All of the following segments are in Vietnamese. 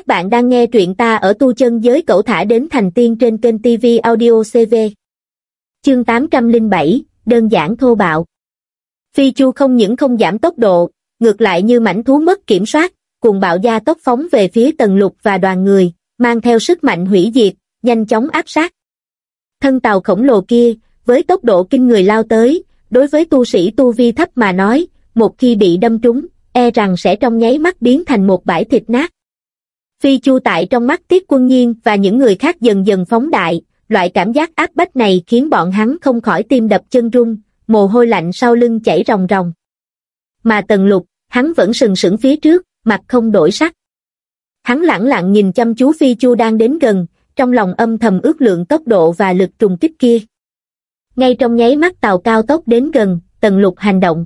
Các bạn đang nghe truyện ta ở tu chân giới cậu thả đến thành tiên trên kênh TV Audio CV. Chương 807, đơn giản thô bạo. Phi Chu không những không giảm tốc độ, ngược lại như mảnh thú mất kiểm soát, cùng bạo gia tốc phóng về phía tần lục và đoàn người, mang theo sức mạnh hủy diệt, nhanh chóng áp sát. Thân tàu khổng lồ kia, với tốc độ kinh người lao tới, đối với tu sĩ tu vi thấp mà nói, một khi bị đâm trúng, e rằng sẽ trong nháy mắt biến thành một bãi thịt nát. Phi chu tại trong mắt Tiết Quân Nhiên và những người khác dần dần phóng đại, loại cảm giác áp bách này khiến bọn hắn không khỏi tim đập chân rung, mồ hôi lạnh sau lưng chảy ròng ròng. Mà Tần Lục, hắn vẫn sừng sững phía trước, mặt không đổi sắc. Hắn lẳng lặng nhìn chăm chú Phi Chu đang đến gần, trong lòng âm thầm ước lượng tốc độ và lực trùng kích kia. Ngay trong nháy mắt tàu cao tốc đến gần, Tần Lục hành động.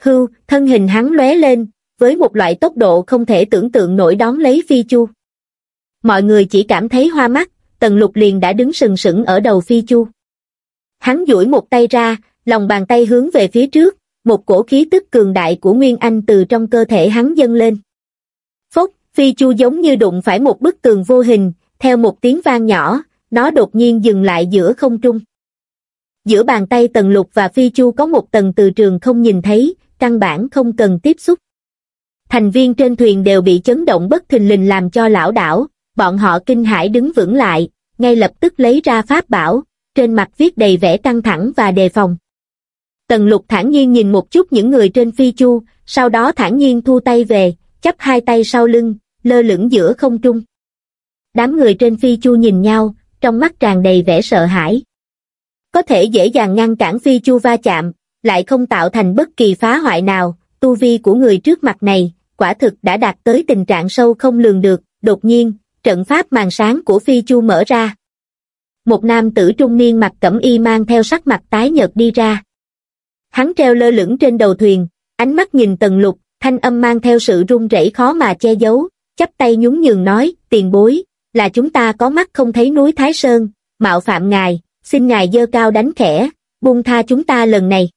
Hưu, thân hình hắn lóe lên, với một loại tốc độ không thể tưởng tượng nổi đón lấy Phi Chu. Mọi người chỉ cảm thấy hoa mắt, Tần Lục liền đã đứng sừng sững ở đầu Phi Chu. Hắn duỗi một tay ra, lòng bàn tay hướng về phía trước, một cổ khí tức cường đại của Nguyên Anh từ trong cơ thể hắn dâng lên. Phốc, Phi Chu giống như đụng phải một bức tường vô hình, theo một tiếng vang nhỏ, nó đột nhiên dừng lại giữa không trung. Giữa bàn tay Tần Lục và Phi Chu có một tầng từ trường không nhìn thấy, căn bản không cần tiếp xúc thành viên trên thuyền đều bị chấn động bất thình lình làm cho lão đảo, bọn họ kinh hãi đứng vững lại, ngay lập tức lấy ra pháp bảo, trên mặt viết đầy vẻ căng thẳng và đề phòng. Tần lục thản nhiên nhìn một chút những người trên phi chu, sau đó thản nhiên thu tay về, chắp hai tay sau lưng, lơ lửng giữa không trung. Đám người trên phi chu nhìn nhau, trong mắt tràn đầy vẻ sợ hãi. Có thể dễ dàng ngăn cản phi chu va chạm, lại không tạo thành bất kỳ phá hoại nào, tu vi của người trước mặt này, quả thực đã đạt tới tình trạng sâu không lường được, đột nhiên, trận pháp màn sáng của Phi Chu mở ra. Một nam tử trung niên mặc cẩm y mang theo sắc mặt tái nhợt đi ra. Hắn treo lơ lửng trên đầu thuyền, ánh mắt nhìn tần lục, thanh âm mang theo sự run rẩy khó mà che giấu, chắp tay nhún nhường nói, tiền bối, là chúng ta có mắt không thấy núi Thái Sơn, mạo phạm ngài, xin ngài dơ cao đánh khẽ, buông tha chúng ta lần này.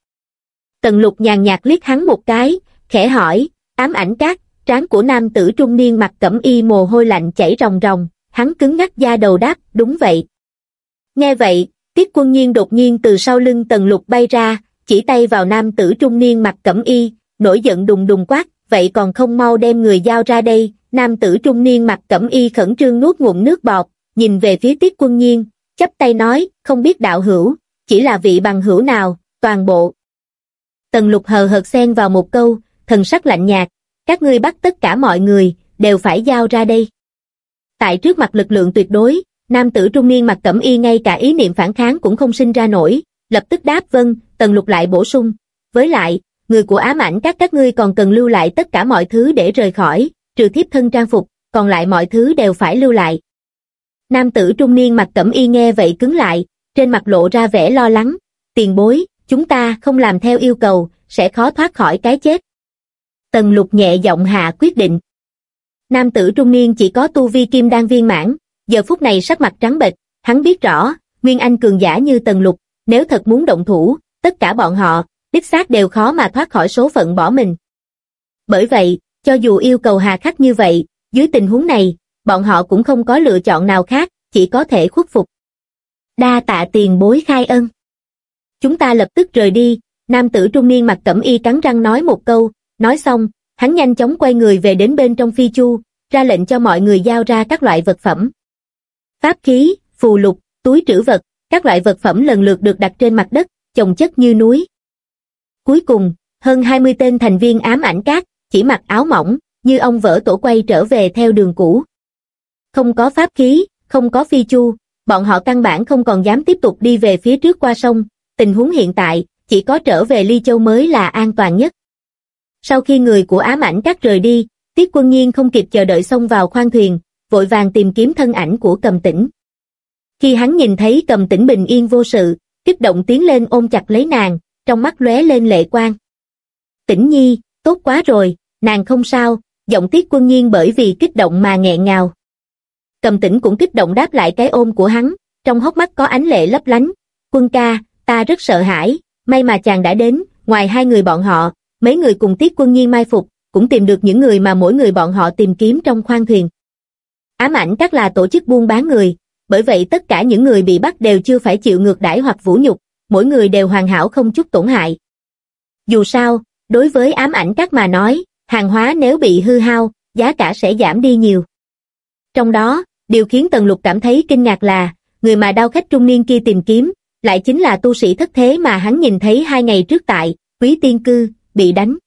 Tần lục nhàn nhạt liếc hắn một cái, khẽ hỏi, ám ảnh cát, trán của nam tử trung niên mặc cẩm y mồ hôi lạnh chảy ròng ròng, hắn cứng ngắc da đầu đáp, đúng vậy. Nghe vậy, tiết quân nhiên đột nhiên từ sau lưng tần lục bay ra, chỉ tay vào nam tử trung niên mặc cẩm y, nổi giận đùng đùng quát, vậy còn không mau đem người giao ra đây, nam tử trung niên mặc cẩm y khẩn trương nuốt ngụm nước bọt, nhìn về phía tiết quân nhiên, chấp tay nói, không biết đạo hữu, chỉ là vị bằng hữu nào, toàn bộ. Tần lục hờ hợt xen vào một câu, thần sắc lạnh nhạt, các ngươi bắt tất cả mọi người, đều phải giao ra đây. Tại trước mặt lực lượng tuyệt đối, nam tử trung niên mặc cẩm y ngay cả ý niệm phản kháng cũng không sinh ra nổi, lập tức đáp vâng, tần lục lại bổ sung. Với lại, người của ám ảnh các các ngươi còn cần lưu lại tất cả mọi thứ để rời khỏi, trừ thiếp thân trang phục, còn lại mọi thứ đều phải lưu lại. Nam tử trung niên mặc cẩm y nghe vậy cứng lại, trên mặt lộ ra vẻ lo lắng, tiền bối, chúng ta không làm theo yêu cầu, sẽ khó thoát khỏi cái chết. Tần lục nhẹ giọng hạ quyết định. Nam tử trung niên chỉ có tu vi kim đan viên mãn, giờ phút này sắc mặt trắng bệch, hắn biết rõ, Nguyên Anh cường giả như tần lục, nếu thật muốn động thủ, tất cả bọn họ, đích xác đều khó mà thoát khỏi số phận bỏ mình. Bởi vậy, cho dù yêu cầu hà khắc như vậy, dưới tình huống này, bọn họ cũng không có lựa chọn nào khác, chỉ có thể khuất phục. Đa tạ tiền bối khai ân. Chúng ta lập tức rời đi, nam tử trung niên mặt cẩm y cắn răng nói một câu, Nói xong, hắn nhanh chóng quay người về đến bên trong phi chu, ra lệnh cho mọi người giao ra các loại vật phẩm. Pháp khí, phù lục, túi trữ vật, các loại vật phẩm lần lượt được đặt trên mặt đất, chồng chất như núi. Cuối cùng, hơn 20 tên thành viên ám ảnh cát, chỉ mặc áo mỏng, như ông vỡ tổ quay trở về theo đường cũ. Không có pháp khí, không có phi chu, bọn họ căn bản không còn dám tiếp tục đi về phía trước qua sông, tình huống hiện tại, chỉ có trở về Ly Châu mới là an toàn nhất. Sau khi người của ám ảnh cắt rời đi, Tiết Quân Nhiên không kịp chờ đợi xông vào khoang thuyền, vội vàng tìm kiếm thân ảnh của cầm tĩnh. Khi hắn nhìn thấy cầm tĩnh bình yên vô sự, kích động tiến lên ôm chặt lấy nàng, trong mắt lóe lên lệ quang. Tĩnh nhi, tốt quá rồi, nàng không sao, giọng Tiết Quân Nhiên bởi vì kích động mà nghẹn ngào. Cầm tĩnh cũng kích động đáp lại cái ôm của hắn, trong hốc mắt có ánh lệ lấp lánh. Quân ca, ta rất sợ hãi, may mà chàng đã đến, ngoài hai người bọn họ, mấy người cùng tiết quân nhiên mai phục, cũng tìm được những người mà mỗi người bọn họ tìm kiếm trong khoang thuyền. Ám ảnh các là tổ chức buôn bán người, bởi vậy tất cả những người bị bắt đều chưa phải chịu ngược đãi hoặc vũ nhục, mỗi người đều hoàn hảo không chút tổn hại. Dù sao, đối với ám ảnh các mà nói, hàng hóa nếu bị hư hao, giá cả sẽ giảm đi nhiều. Trong đó, điều khiến Tần Lục cảm thấy kinh ngạc là, người mà đao khách trung niên kia tìm kiếm, lại chính là tu sĩ thất thế mà hắn nhìn thấy hai ngày trước tại, quý tiên cư, bị đánh.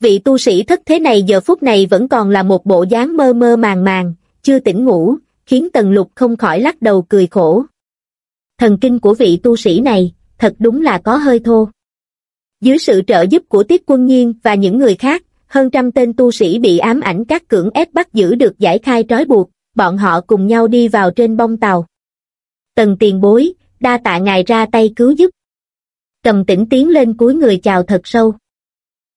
Vị tu sĩ thất thế này giờ phút này vẫn còn là một bộ dáng mơ mơ màng màng, chưa tỉnh ngủ, khiến Tần Lục không khỏi lắc đầu cười khổ. Thần kinh của vị tu sĩ này, thật đúng là có hơi thô. Dưới sự trợ giúp của Tiết Quân Nhiên và những người khác, hơn trăm tên tu sĩ bị ám ảnh các cưỡng ép bắt giữ được giải khai trói buộc, bọn họ cùng nhau đi vào trên bông tàu. Tần tiền bối, đa tạ ngài ra tay cứu giúp. Cầm tĩnh tiến lên cuối người chào thật sâu.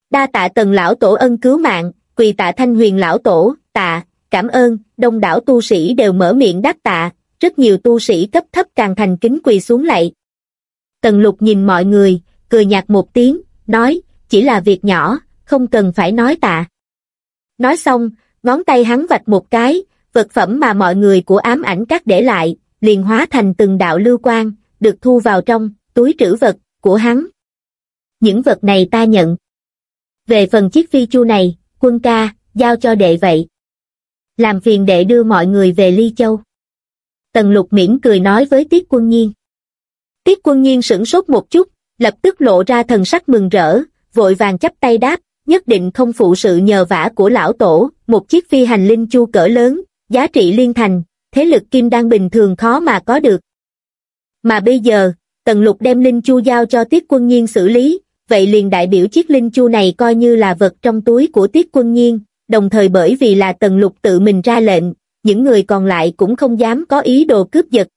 Đa tạ tần lão tổ ân cứu mạng, quỳ tạ thanh huyền lão tổ, tạ, cảm ơn, đông đảo tu sĩ đều mở miệng đáp tạ, rất nhiều tu sĩ cấp thấp càng thành kính quỳ xuống lạy. Tần lục nhìn mọi người, cười nhạt một tiếng, nói, chỉ là việc nhỏ, không cần phải nói tạ. Nói xong, ngón tay hắn vạch một cái, vật phẩm mà mọi người của ám ảnh các để lại, liền hóa thành từng đạo lưu quang, được thu vào trong túi trữ vật của hắn. Những vật này ta nhận. Về phần chiếc phi chu này, quân ca, giao cho đệ vậy. Làm phiền đệ đưa mọi người về Ly Châu. Tần lục miễn cười nói với Tiết Quân Nhiên. Tiết Quân Nhiên sửng sốt một chút, lập tức lộ ra thần sắc mừng rỡ, vội vàng chấp tay đáp, nhất định không phụ sự nhờ vả của lão tổ, một chiếc phi hành linh chu cỡ lớn, giá trị liên thành, thế lực kim đan bình thường khó mà có được. Mà bây giờ, Tần Lục đem linh chu giao cho Tiết Quân Nhiên xử lý, vậy liền đại biểu chiếc linh chu này coi như là vật trong túi của Tiết Quân Nhiên, đồng thời bởi vì là Tần Lục tự mình ra lệnh, những người còn lại cũng không dám có ý đồ cướp giật.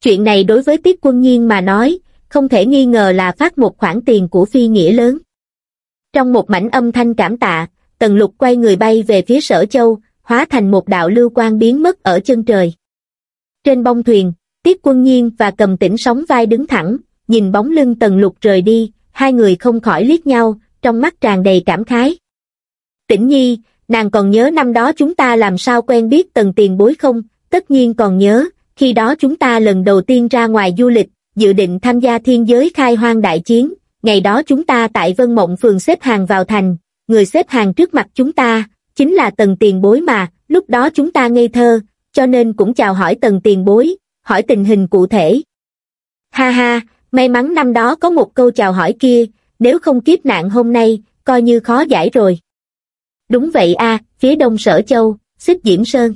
Chuyện này đối với Tiết Quân Nhiên mà nói, không thể nghi ngờ là phát một khoản tiền của phi nghĩa lớn. Trong một mảnh âm thanh cảm tạ, Tần Lục quay người bay về phía Sở Châu, hóa thành một đạo lưu quang biến mất ở chân trời. Trên bông thuyền, Tiết Quân Nhiên và Cầm Tĩnh sóng vai đứng thẳng, nhìn bóng lưng Tần Lục rời đi, hai người không khỏi liếc nhau, trong mắt tràn đầy cảm khái. Tĩnh Nhi, nàng còn nhớ năm đó chúng ta làm sao quen biết Tần Tiền Bối không? Tất nhiên còn nhớ, khi đó chúng ta lần đầu tiên ra ngoài du lịch, dự định tham gia thiên giới khai hoang đại chiến, ngày đó chúng ta tại Vân Mộng phường xếp hàng vào thành, người xếp hàng trước mặt chúng ta, chính là tần tiền bối mà, lúc đó chúng ta ngây thơ, cho nên cũng chào hỏi tần tiền bối, hỏi tình hình cụ thể. Ha ha, may mắn năm đó có một câu chào hỏi kia, nếu không kiếp nạn hôm nay, coi như khó giải rồi. Đúng vậy a, phía đông sở châu, xích diễm sơn.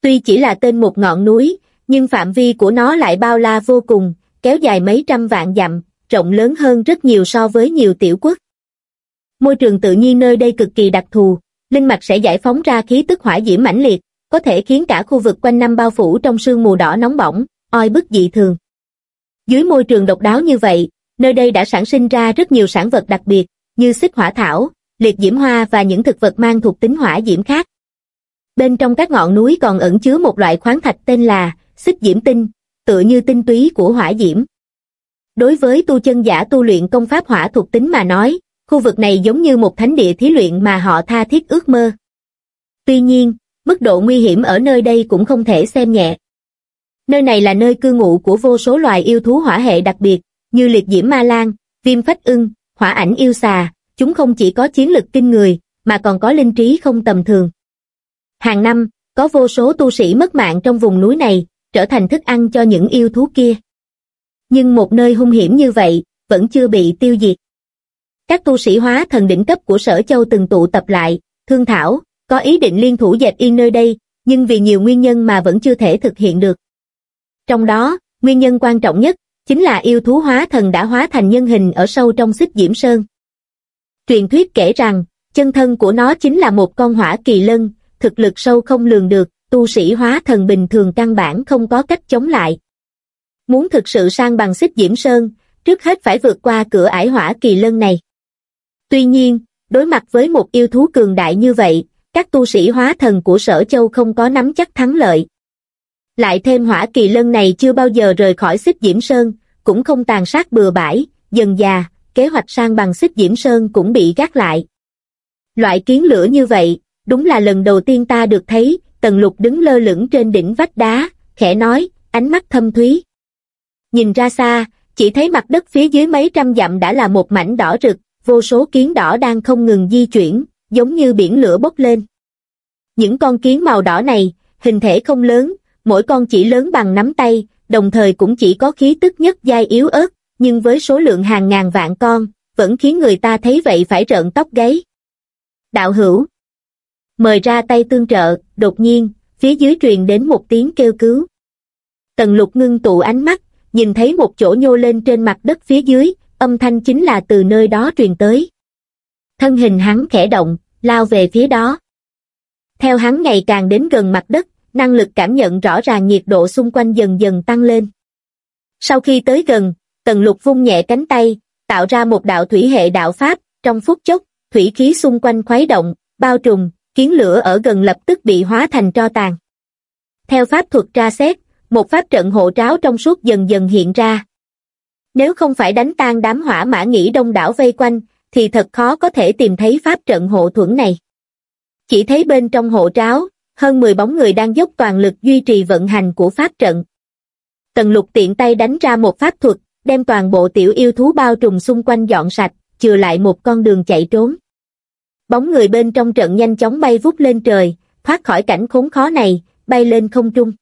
Tuy chỉ là tên một ngọn núi, nhưng phạm vi của nó lại bao la vô cùng, kéo dài mấy trăm vạn dặm, rộng lớn hơn rất nhiều so với nhiều tiểu quốc. Môi trường tự nhiên nơi đây cực kỳ đặc thù, linh mạch sẽ giải phóng ra khí tức hỏa diễm mãnh liệt, có thể khiến cả khu vực quanh năm bao phủ trong sương mù đỏ nóng bỏng, oi bức dị thường. Dưới môi trường độc đáo như vậy, nơi đây đã sản sinh ra rất nhiều sản vật đặc biệt, như xích hỏa thảo, liệt diễm hoa và những thực vật mang thuộc tính hỏa diễm khác. Bên trong các ngọn núi còn ẩn chứa một loại khoáng thạch tên là xích diễm tinh, tựa như tinh túy của hỏa diễm. Đối với tu chân giả tu luyện công pháp hỏa thuộc tính mà nói, khu vực này giống như một thánh địa thí luyện mà họ tha thiết ước mơ. Tuy nhiên, mức độ nguy hiểm ở nơi đây cũng không thể xem nhẹ. Nơi này là nơi cư ngụ của vô số loài yêu thú hỏa hệ đặc biệt, như liệt diễm ma lan, viêm phách ưng, hỏa ảnh yêu xà, chúng không chỉ có chiến lực kinh người, mà còn có linh trí không tầm thường. Hàng năm, có vô số tu sĩ mất mạng trong vùng núi này, trở thành thức ăn cho những yêu thú kia. Nhưng một nơi hung hiểm như vậy, vẫn chưa bị tiêu diệt. Các tu sĩ hóa thần đỉnh cấp của Sở Châu từng tụ tập lại, thương thảo, có ý định liên thủ dẹp yên nơi đây, nhưng vì nhiều nguyên nhân mà vẫn chưa thể thực hiện được. Trong đó, nguyên nhân quan trọng nhất, chính là yêu thú hóa thần đã hóa thành nhân hình ở sâu trong xích diễm sơn. Truyền thuyết kể rằng, chân thân của nó chính là một con hỏa kỳ lân, thực lực sâu không lường được, tu sĩ hóa thần bình thường căn bản không có cách chống lại. Muốn thực sự sang bằng xích diễm sơn, trước hết phải vượt qua cửa ải hỏa kỳ lân này. Tuy nhiên, đối mặt với một yêu thú cường đại như vậy, các tu sĩ hóa thần của sở châu không có nắm chắc thắng lợi. Lại thêm hỏa kỳ lân này chưa bao giờ rời khỏi xích diễm sơn, cũng không tàn sát bừa bãi, dần già, kế hoạch sang bằng xích diễm sơn cũng bị gác lại. Loại kiến lửa như vậy, đúng là lần đầu tiên ta được thấy, Tần Lục đứng lơ lửng trên đỉnh vách đá, khẽ nói, ánh mắt thâm thúy. Nhìn ra xa, chỉ thấy mặt đất phía dưới mấy trăm dặm đã là một mảnh đỏ rực, vô số kiến đỏ đang không ngừng di chuyển, giống như biển lửa bốc lên. Những con kiến màu đỏ này, hình thể không lớn, mỗi con chỉ lớn bằng nắm tay, đồng thời cũng chỉ có khí tức nhất giai yếu ớt, nhưng với số lượng hàng ngàn vạn con, vẫn khiến người ta thấy vậy phải rợn tóc gáy. Đạo hữu Mời ra tay tương trợ, đột nhiên, phía dưới truyền đến một tiếng kêu cứu. Tần lục ngưng tụ ánh mắt, nhìn thấy một chỗ nhô lên trên mặt đất phía dưới, âm thanh chính là từ nơi đó truyền tới. Thân hình hắn khẽ động, lao về phía đó. Theo hắn ngày càng đến gần mặt đất, năng lực cảm nhận rõ ràng nhiệt độ xung quanh dần dần tăng lên. Sau khi tới gần, tần lục vung nhẹ cánh tay, tạo ra một đạo thủy hệ đạo pháp, trong phút chốc, thủy khí xung quanh khuấy động, bao trùm, kiến lửa ở gần lập tức bị hóa thành tro tàn. Theo pháp thuật tra xét, một pháp trận hộ tráo trong suốt dần dần hiện ra. Nếu không phải đánh tan đám hỏa mã nghĩ đông đảo vây quanh, thì thật khó có thể tìm thấy pháp trận hộ thuẫn này. Chỉ thấy bên trong hộ tráo, hơn 10 bóng người đang dốc toàn lực duy trì vận hành của pháp trận. Tần lục tiện tay đánh ra một pháp thuật, đem toàn bộ tiểu yêu thú bao trùm xung quanh dọn sạch, chừa lại một con đường chạy trốn. Bóng người bên trong trận nhanh chóng bay vút lên trời, thoát khỏi cảnh khốn khó này, bay lên không trung.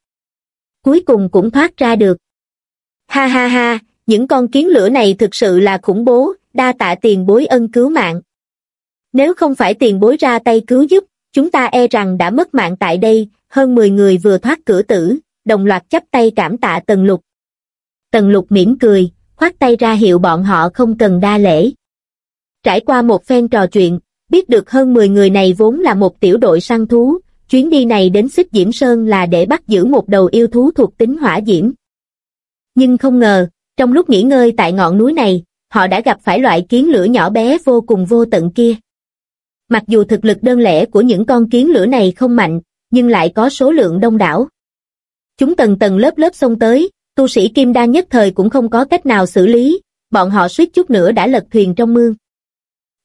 Cuối cùng cũng thoát ra được. Ha ha ha, những con kiến lửa này thực sự là khủng bố, đa tạ tiền bối ân cứu mạng. Nếu không phải tiền bối ra tay cứu giúp, chúng ta e rằng đã mất mạng tại đây, hơn 10 người vừa thoát cửa tử, đồng loạt chấp tay cảm tạ Tần Lục. Tần Lục mỉm cười, khoát tay ra hiệu bọn họ không cần đa lễ. Trải qua một phen trò chuyện, biết được hơn 10 người này vốn là một tiểu đội săn thú, chuyến đi này đến xích Diễm Sơn là để bắt giữ một đầu yêu thú thuộc tính hỏa diễm. Nhưng không ngờ, trong lúc nghỉ ngơi tại ngọn núi này, họ đã gặp phải loại kiến lửa nhỏ bé vô cùng vô tận kia. Mặc dù thực lực đơn lẻ của những con kiến lửa này không mạnh, nhưng lại có số lượng đông đảo. Chúng tầng tầng lớp lớp xông tới, tu sĩ kim đa nhất thời cũng không có cách nào xử lý, bọn họ suýt chút nữa đã lật thuyền trong mương.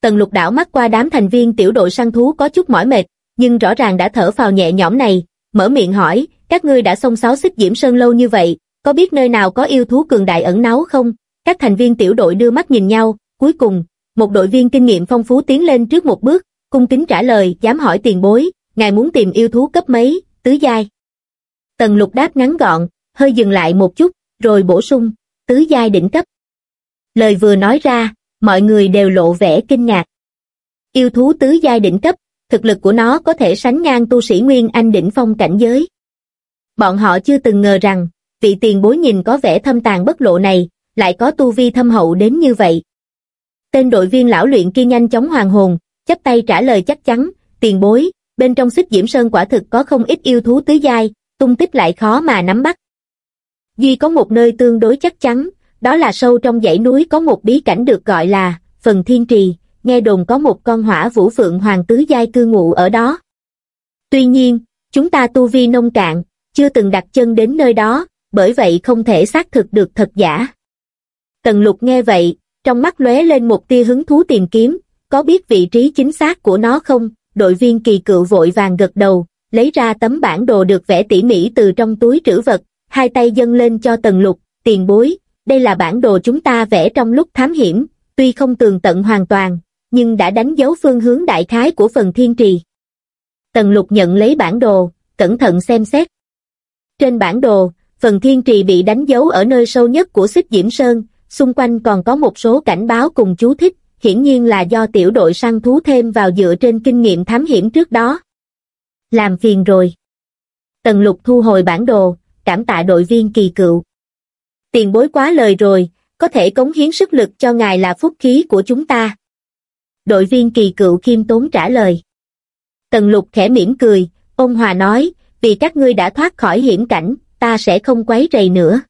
Tần lục đảo mắt qua đám thành viên tiểu đội săn thú có chút mỏi mệt, nhưng rõ ràng đã thở phào nhẹ nhõm này, mở miệng hỏi, các ngươi đã xông xáo xích diễm sơn lâu như vậy, có biết nơi nào có yêu thú cường đại ẩn náu không? Các thành viên tiểu đội đưa mắt nhìn nhau, cuối cùng, một đội viên kinh nghiệm phong phú tiến lên trước một bước, cung kính trả lời, dám hỏi tiền bối, ngài muốn tìm yêu thú cấp mấy, tứ giai. Tần lục đáp ngắn gọn, hơi dừng lại một chút, rồi bổ sung, tứ giai đỉnh cấp. Lời vừa nói ra, mọi người đều lộ vẻ kinh ngạc. Yêu thú tứ giai đỉnh cấp, thực lực của nó có thể sánh ngang tu sĩ Nguyên Anh đỉnh phong cảnh giới. Bọn họ chưa từng ngờ rằng, vị tiền bối nhìn có vẻ thâm tàn bất lộ này, lại có tu vi thâm hậu đến như vậy. Tên đội viên lão luyện kia nhanh chóng hoàng hồn, chấp tay trả lời chắc chắn, tiền bối, bên trong xích diễm sơn quả thực có không ít yêu thú tứ giai, tung tích lại khó mà nắm bắt. Duy có một nơi tương đối chắc chắn, đó là sâu trong dãy núi có một bí cảnh được gọi là phần thiên trì, nghe đồn có một con hỏa vũ phượng hoàng tứ giai cư ngụ ở đó. Tuy nhiên, chúng ta tu vi nông cạn, chưa từng đặt chân đến nơi đó, bởi vậy không thể xác thực được thật giả. Tần lục nghe vậy, trong mắt lóe lên một tia hứng thú tìm kiếm, có biết vị trí chính xác của nó không? Đội viên kỳ cựu vội vàng gật đầu, lấy ra tấm bản đồ được vẽ tỉ mỉ từ trong túi trữ vật, hai tay dâng lên cho tần lục, tiền bối, đây là bản đồ chúng ta vẽ trong lúc thám hiểm, tuy không tường tận hoàn toàn, nhưng đã đánh dấu phương hướng đại khái của phần thiên trì. Tần lục nhận lấy bản đồ, cẩn thận xem xét. Trên bản đồ, phần thiên trì bị đánh dấu ở nơi sâu nhất của xích diễm sơn, xung quanh còn có một số cảnh báo cùng chú thích, hiển nhiên là do tiểu đội săn thú thêm vào dựa trên kinh nghiệm thám hiểm trước đó. Làm phiền rồi. Tần lục thu hồi bản đồ, cảm tạ đội viên kỳ cựu. Tiền bối quá lời rồi, có thể cống hiến sức lực cho ngài là phúc khí của chúng ta. Đội viên kỳ cựu khiêm tốn trả lời. Tần lục khẽ mỉm cười, ôn hòa nói, vì các ngươi đã thoát khỏi hiểm cảnh, ta sẽ không quấy rầy nữa.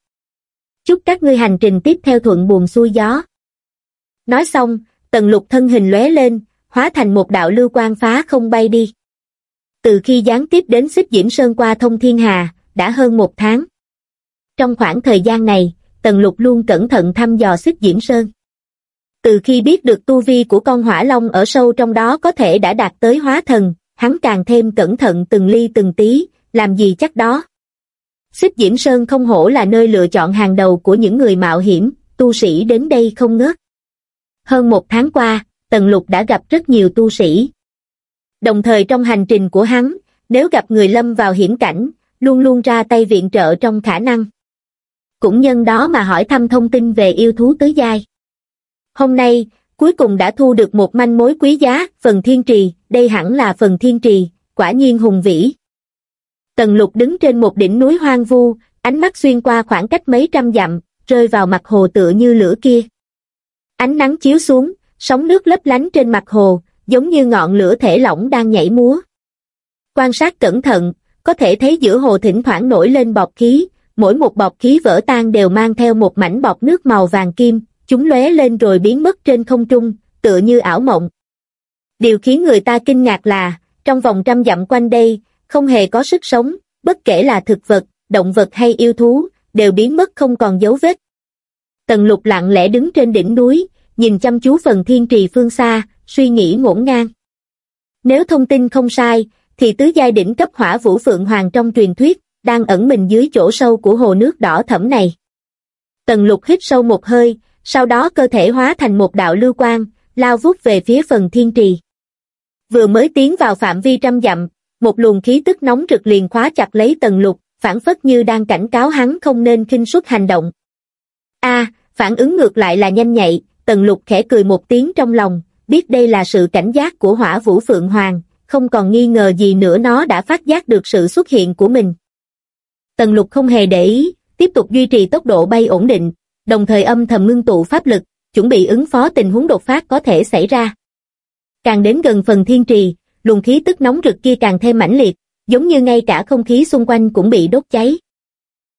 Chúc các ngươi hành trình tiếp theo thuận buồm xuôi gió. Nói xong, tần lục thân hình lóe lên, hóa thành một đạo lưu quang phá không bay đi. Từ khi gián tiếp đến xích diễm sơn qua thông thiên hà, đã hơn một tháng. Trong khoảng thời gian này, tần lục luôn cẩn thận thăm dò xích diễm sơn. Từ khi biết được tu vi của con hỏa long ở sâu trong đó có thể đã đạt tới hóa thần, hắn càng thêm cẩn thận từng ly từng tí, làm gì chắc đó. Xích Diễm Sơn không hổ là nơi lựa chọn hàng đầu của những người mạo hiểm, tu sĩ đến đây không ngớt. Hơn một tháng qua, Tần Lục đã gặp rất nhiều tu sĩ. Đồng thời trong hành trình của hắn, nếu gặp người lâm vào hiểm cảnh, luôn luôn ra tay viện trợ trong khả năng. Cũng nhân đó mà hỏi thăm thông tin về yêu thú tứ giai. Hôm nay, cuối cùng đã thu được một manh mối quý giá, phần thiên trì, đây hẳn là phần thiên trì, quả nhiên hùng vĩ. Tần lục đứng trên một đỉnh núi hoang vu, ánh mắt xuyên qua khoảng cách mấy trăm dặm, rơi vào mặt hồ tựa như lửa kia. Ánh nắng chiếu xuống, sóng nước lấp lánh trên mặt hồ, giống như ngọn lửa thể lỏng đang nhảy múa. Quan sát cẩn thận, có thể thấy giữa hồ thỉnh thoảng nổi lên bọt khí, mỗi một bọt khí vỡ tan đều mang theo một mảnh bọt nước màu vàng kim, chúng lóe lên rồi biến mất trên không trung, tựa như ảo mộng. Điều khiến người ta kinh ngạc là, trong vòng trăm dặm quanh đây, không hề có sức sống, bất kể là thực vật, động vật hay yêu thú, đều biến mất không còn dấu vết. Tần lục lặng lẽ đứng trên đỉnh núi, nhìn chăm chú phần thiên trì phương xa, suy nghĩ ngổn ngang. Nếu thông tin không sai, thì tứ giai đỉnh cấp hỏa vũ phượng hoàng trong truyền thuyết, đang ẩn mình dưới chỗ sâu của hồ nước đỏ thẫm này. Tần lục hít sâu một hơi, sau đó cơ thể hóa thành một đạo lưu quang, lao vút về phía phần thiên trì. Vừa mới tiến vào phạm vi trăm dặm, một luồng khí tức nóng rực liền khóa chặt lấy tần lục, phản phất như đang cảnh cáo hắn không nên khinh suất hành động. A, phản ứng ngược lại là nhanh nhạy, tần lục khẽ cười một tiếng trong lòng, biết đây là sự cảnh giác của hỏa vũ phượng hoàng, không còn nghi ngờ gì nữa nó đã phát giác được sự xuất hiện của mình. Tần lục không hề để ý, tiếp tục duy trì tốc độ bay ổn định, đồng thời âm thầm ngưng tụ pháp lực, chuẩn bị ứng phó tình huống đột phát có thể xảy ra. Càng đến gần phần thiên trì, luồng khí tức nóng rực kia càng thêm mãnh liệt, giống như ngay cả không khí xung quanh cũng bị đốt cháy.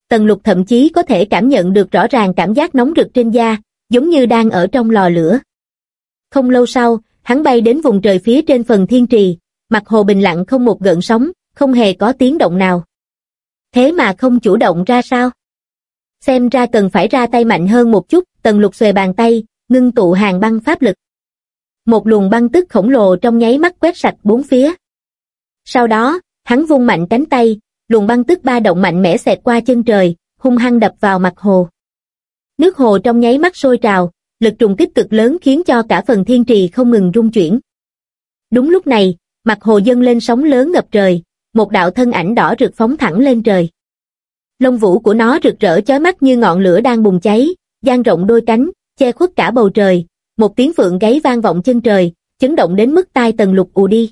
Tần lục thậm chí có thể cảm nhận được rõ ràng cảm giác nóng rực trên da, giống như đang ở trong lò lửa. Không lâu sau, hắn bay đến vùng trời phía trên phần thiên trì, mặt hồ bình lặng không một gợn sóng, không hề có tiếng động nào. Thế mà không chủ động ra sao? Xem ra cần phải ra tay mạnh hơn một chút, tần lục xòe bàn tay, ngưng tụ hàng băng pháp lực. Một luồng băng tức khổng lồ trong nháy mắt quét sạch bốn phía. Sau đó, hắn vung mạnh cánh tay, luồng băng tức ba động mạnh mẽ xẹt qua chân trời, hung hăng đập vào mặt hồ. Nước hồ trong nháy mắt sôi trào, lực trùng kích cực lớn khiến cho cả phần thiên trì không ngừng rung chuyển. Đúng lúc này, mặt hồ dâng lên sóng lớn ngập trời, một đạo thân ảnh đỏ rực phóng thẳng lên trời. Lông vũ của nó rực rỡ chói mắt như ngọn lửa đang bùng cháy, dang rộng đôi cánh, che khuất cả bầu trời, một tiếng phượng gáy vang vọng chân trời, chấn động đến mức tai tần lục ù đi.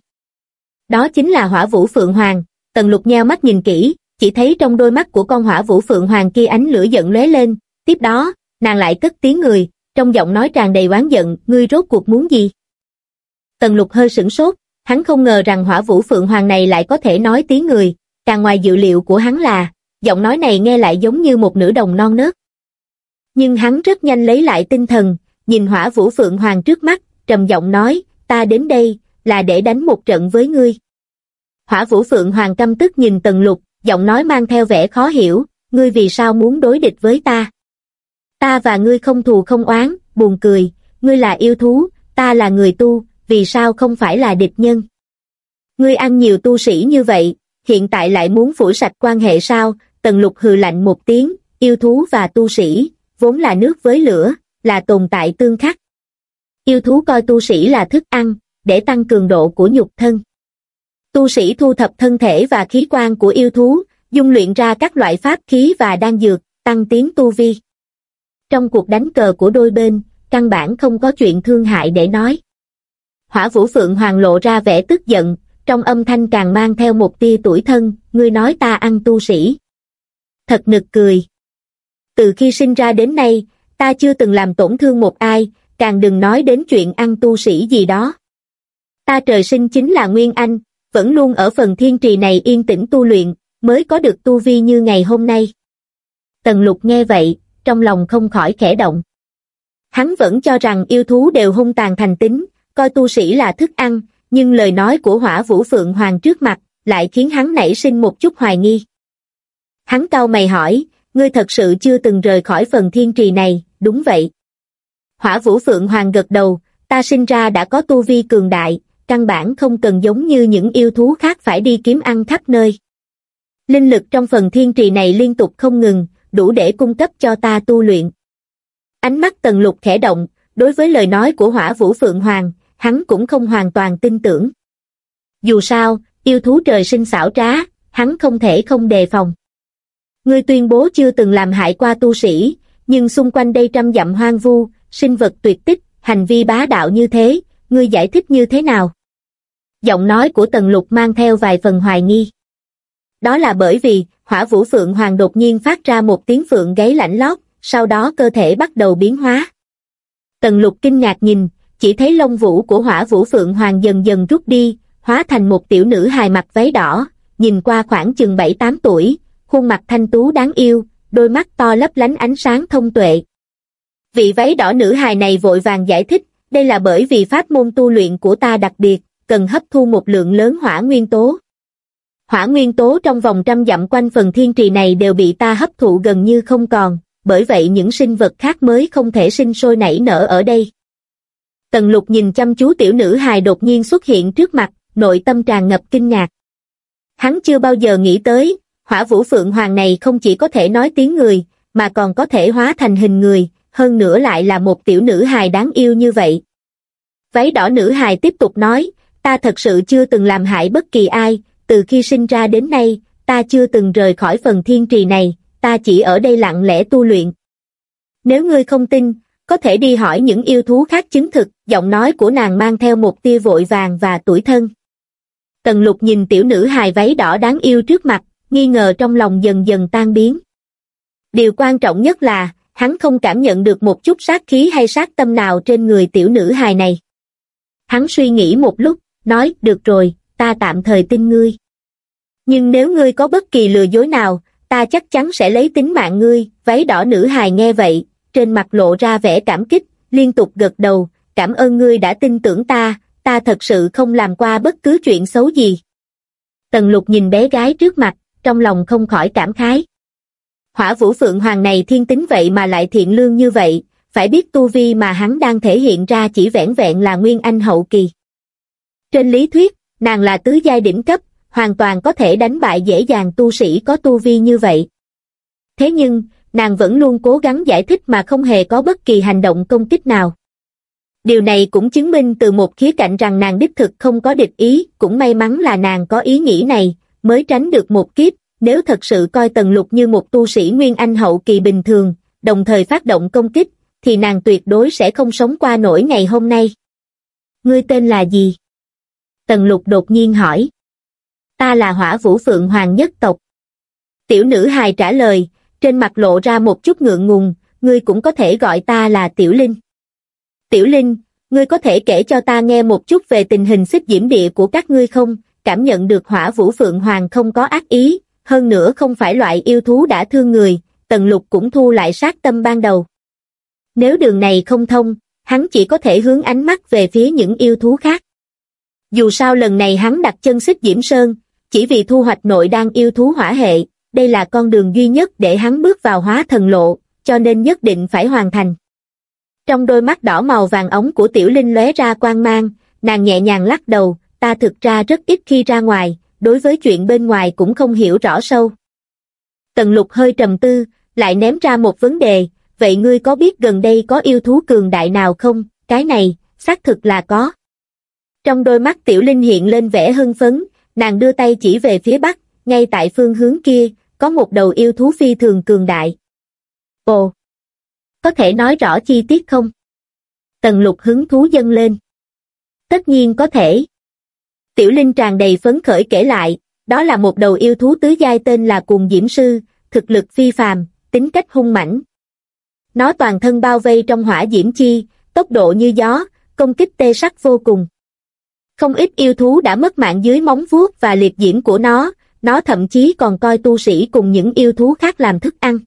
Đó chính là hỏa vũ phượng hoàng, tần lục nheo mắt nhìn kỹ, chỉ thấy trong đôi mắt của con hỏa vũ phượng hoàng kia ánh lửa giận lóe lên, tiếp đó, nàng lại cất tiếng người, trong giọng nói tràn đầy oán giận, ngươi rốt cuộc muốn gì? Tần lục hơi sửng sốt, hắn không ngờ rằng hỏa vũ phượng hoàng này lại có thể nói tiếng người, càng ngoài dự liệu của hắn là, giọng nói này nghe lại giống như một nữ đồng non nớt. Nhưng hắn rất nhanh lấy lại tinh thần, nhìn hỏa vũ phượng hoàng trước mắt, trầm giọng nói, ta đến đây, là để đánh một trận với ngươi. Hỏa vũ phượng hoàng căm tức nhìn tần lục, giọng nói mang theo vẻ khó hiểu, ngươi vì sao muốn đối địch với ta? Ta và ngươi không thù không oán, buồn cười, ngươi là yêu thú, ta là người tu, vì sao không phải là địch nhân? Ngươi ăn nhiều tu sĩ như vậy, hiện tại lại muốn phủi sạch quan hệ sao? Tần lục hừ lạnh một tiếng, yêu thú và tu sĩ, vốn là nước với lửa, là tồn tại tương khắc. Yêu thú coi tu sĩ là thức ăn, để tăng cường độ của nhục thân. Tu sĩ thu thập thân thể và khí quan của yêu thú, dung luyện ra các loại pháp khí và đan dược, tăng tiến tu vi. Trong cuộc đánh cờ của đôi bên, căn bản không có chuyện thương hại để nói. Hỏa Vũ Phượng Hoàng lộ ra vẻ tức giận, trong âm thanh càng mang theo một tia tuổi thân, ngươi nói ta ăn tu sĩ. Thật nực cười. Từ khi sinh ra đến nay, ta chưa từng làm tổn thương một ai, càng đừng nói đến chuyện ăn tu sĩ gì đó. Ta trời sinh chính là Nguyên Anh, vẫn luôn ở phần thiên trì này yên tĩnh tu luyện, mới có được tu vi như ngày hôm nay. Tần lục nghe vậy, trong lòng không khỏi khẽ động. Hắn vẫn cho rằng yêu thú đều hung tàn thành tính, coi tu sĩ là thức ăn, nhưng lời nói của hỏa vũ phượng hoàng trước mặt, lại khiến hắn nảy sinh một chút hoài nghi. Hắn cau mày hỏi, ngươi thật sự chưa từng rời khỏi phần thiên trì này, đúng vậy. Hỏa vũ phượng hoàng gật đầu, ta sinh ra đã có tu vi cường đại, căn bản không cần giống như những yêu thú khác phải đi kiếm ăn khắp nơi. Linh lực trong phần thiên trì này liên tục không ngừng, đủ để cung cấp cho ta tu luyện. Ánh mắt tần lục khẽ động, đối với lời nói của hỏa vũ phượng hoàng, hắn cũng không hoàn toàn tin tưởng. Dù sao, yêu thú trời sinh xảo trá, hắn không thể không đề phòng. Ngươi tuyên bố chưa từng làm hại qua tu sĩ, nhưng xung quanh đây trăm dặm hoang vu, sinh vật tuyệt tích, hành vi bá đạo như thế, ngươi giải thích như thế nào? Giọng nói của Tần Lục mang theo vài phần hoài nghi. Đó là bởi vì, hỏa vũ phượng hoàng đột nhiên phát ra một tiếng phượng gáy lạnh lót, sau đó cơ thể bắt đầu biến hóa. Tần Lục kinh ngạc nhìn, chỉ thấy lông vũ của hỏa vũ phượng hoàng dần dần rút đi, hóa thành một tiểu nữ hài mặc váy đỏ, nhìn qua khoảng chừng 7-8 tuổi, khuôn mặt thanh tú đáng yêu, đôi mắt to lấp lánh ánh sáng thông tuệ. Vị váy đỏ nữ hài này vội vàng giải thích, đây là bởi vì pháp môn tu luyện của ta đặc biệt, cần hấp thu một lượng lớn hỏa nguyên tố. Hỏa nguyên tố trong vòng trăm dặm quanh phần thiên trì này đều bị ta hấp thụ gần như không còn, bởi vậy những sinh vật khác mới không thể sinh sôi nảy nở ở đây. Tần lục nhìn chăm chú tiểu nữ hài đột nhiên xuất hiện trước mặt, nội tâm tràn ngập kinh ngạc. Hắn chưa bao giờ nghĩ tới, hỏa vũ phượng hoàng này không chỉ có thể nói tiếng người, mà còn có thể hóa thành hình người, hơn nữa lại là một tiểu nữ hài đáng yêu như vậy. Váy đỏ nữ hài tiếp tục nói, ta thật sự chưa từng làm hại bất kỳ ai, từ khi sinh ra đến nay, ta chưa từng rời khỏi phần thiên trì này, ta chỉ ở đây lặng lẽ tu luyện. Nếu ngươi không tin, có thể đi hỏi những yêu thú khác chứng thực, giọng nói của nàng mang theo một tia vội vàng và tuổi thân. Tần lục nhìn tiểu nữ hài váy đỏ đáng yêu trước mặt, nghi ngờ trong lòng dần dần tan biến. Điều quan trọng nhất là, hắn không cảm nhận được một chút sát khí hay sát tâm nào trên người tiểu nữ hài này. Hắn suy nghĩ một lúc, nói, được rồi, ta tạm thời tin ngươi. Nhưng nếu ngươi có bất kỳ lừa dối nào, ta chắc chắn sẽ lấy tính mạng ngươi, váy đỏ nữ hài nghe vậy, trên mặt lộ ra vẻ cảm kích, liên tục gật đầu, cảm ơn ngươi đã tin tưởng ta, ta thật sự không làm qua bất cứ chuyện xấu gì. Tần lục nhìn bé gái trước mặt, trong lòng không khỏi cảm khái. Hỏa vũ phượng hoàng này thiên tính vậy mà lại thiện lương như vậy, phải biết tu vi mà hắn đang thể hiện ra chỉ vẻn vẹn là nguyên anh hậu kỳ. Trên lý thuyết, nàng là tứ giai đỉnh cấp, hoàn toàn có thể đánh bại dễ dàng tu sĩ có tu vi như vậy. Thế nhưng, nàng vẫn luôn cố gắng giải thích mà không hề có bất kỳ hành động công kích nào. Điều này cũng chứng minh từ một khía cạnh rằng nàng đích thực không có địch ý, cũng may mắn là nàng có ý nghĩ này, mới tránh được một kiếp, nếu thật sự coi Tần Lục như một tu sĩ Nguyên Anh hậu kỳ bình thường, đồng thời phát động công kích, thì nàng tuyệt đối sẽ không sống qua nổi ngày hôm nay. Ngươi tên là gì? Tần Lục đột nhiên hỏi. Ta là Hỏa Vũ Phượng Hoàng nhất tộc. Tiểu nữ hài trả lời, trên mặt lộ ra một chút ngượng ngùng, ngươi cũng có thể gọi ta là Tiểu Linh. Tiểu Linh, ngươi có thể kể cho ta nghe một chút về tình hình xích diễm địa của các ngươi không? Cảm nhận được hỏa vũ phượng hoàng không có ác ý, hơn nữa không phải loại yêu thú đã thương người, tần lục cũng thu lại sát tâm ban đầu. Nếu đường này không thông, hắn chỉ có thể hướng ánh mắt về phía những yêu thú khác. Dù sao lần này hắn đặt chân xích diễm sơn, chỉ vì thu hoạch nội đang yêu thú hỏa hệ, đây là con đường duy nhất để hắn bước vào hóa thần lộ, cho nên nhất định phải hoàn thành. Trong đôi mắt đỏ màu vàng ống của tiểu linh lóe ra quang mang, nàng nhẹ nhàng lắc đầu, ta thực ra rất ít khi ra ngoài, đối với chuyện bên ngoài cũng không hiểu rõ sâu. Tần lục hơi trầm tư, lại ném ra một vấn đề, vậy ngươi có biết gần đây có yêu thú cường đại nào không? Cái này, xác thực là có. Trong đôi mắt tiểu linh hiện lên vẻ hưng phấn, nàng đưa tay chỉ về phía bắc, ngay tại phương hướng kia, có một đầu yêu thú phi thường cường đại. Ồ! Có thể nói rõ chi tiết không? Tần lục hứng thú dâng lên. Tất nhiên có thể. Tiểu Linh tràn đầy phấn khởi kể lại, đó là một đầu yêu thú tứ giai tên là Cuồng Diễm Sư, thực lực phi phàm, tính cách hung mãnh. Nó toàn thân bao vây trong hỏa diễm chi, tốc độ như gió, công kích tê sắc vô cùng. Không ít yêu thú đã mất mạng dưới móng vuốt và liệt diễm của nó, nó thậm chí còn coi tu sĩ cùng những yêu thú khác làm thức ăn.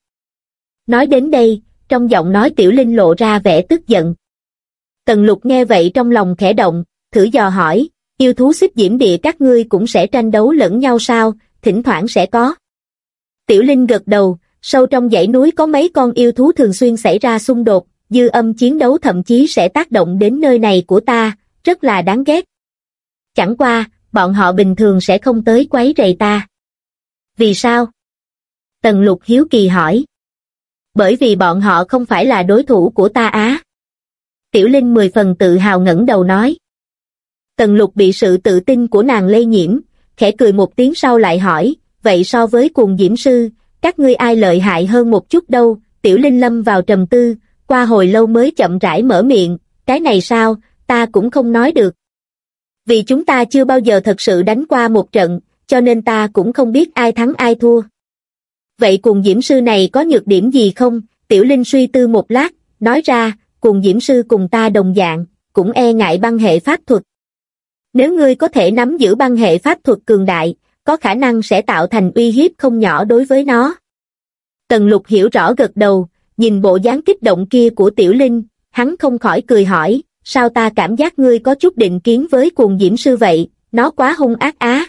Nói đến đây, trong giọng nói tiểu linh lộ ra vẻ tức giận. Tần lục nghe vậy trong lòng khẽ động, thử dò hỏi, yêu thú xích diễm địa các ngươi cũng sẽ tranh đấu lẫn nhau sao, thỉnh thoảng sẽ có. Tiểu Linh gật đầu, sâu trong dãy núi có mấy con yêu thú thường xuyên xảy ra xung đột, dư âm chiến đấu thậm chí sẽ tác động đến nơi này của ta, rất là đáng ghét. Chẳng qua, bọn họ bình thường sẽ không tới quấy rầy ta. Vì sao? Tần lục hiếu kỳ hỏi. Bởi vì bọn họ không phải là đối thủ của ta á. Tiểu Linh mười phần tự hào ngẩng đầu nói. Tần lục bị sự tự tin của nàng lây nhiễm, khẽ cười một tiếng sau lại hỏi, vậy so với cuồng diễm sư, các ngươi ai lợi hại hơn một chút đâu, tiểu linh lâm vào trầm tư, qua hồi lâu mới chậm rãi mở miệng, cái này sao, ta cũng không nói được. Vì chúng ta chưa bao giờ thật sự đánh qua một trận, cho nên ta cũng không biết ai thắng ai thua. Vậy cuồng diễm sư này có nhược điểm gì không? Tiểu Linh suy tư một lát, nói ra, cuồng diễm sư cùng ta đồng dạng, cũng e ngại băng hệ pháp thuật. Nếu ngươi có thể nắm giữ băng hệ pháp thuật cường đại, có khả năng sẽ tạo thành uy hiếp không nhỏ đối với nó. Tần lục hiểu rõ gật đầu, nhìn bộ dáng kích động kia của tiểu linh, hắn không khỏi cười hỏi, sao ta cảm giác ngươi có chút định kiến với cuồng diễm sư vậy, nó quá hung ác á.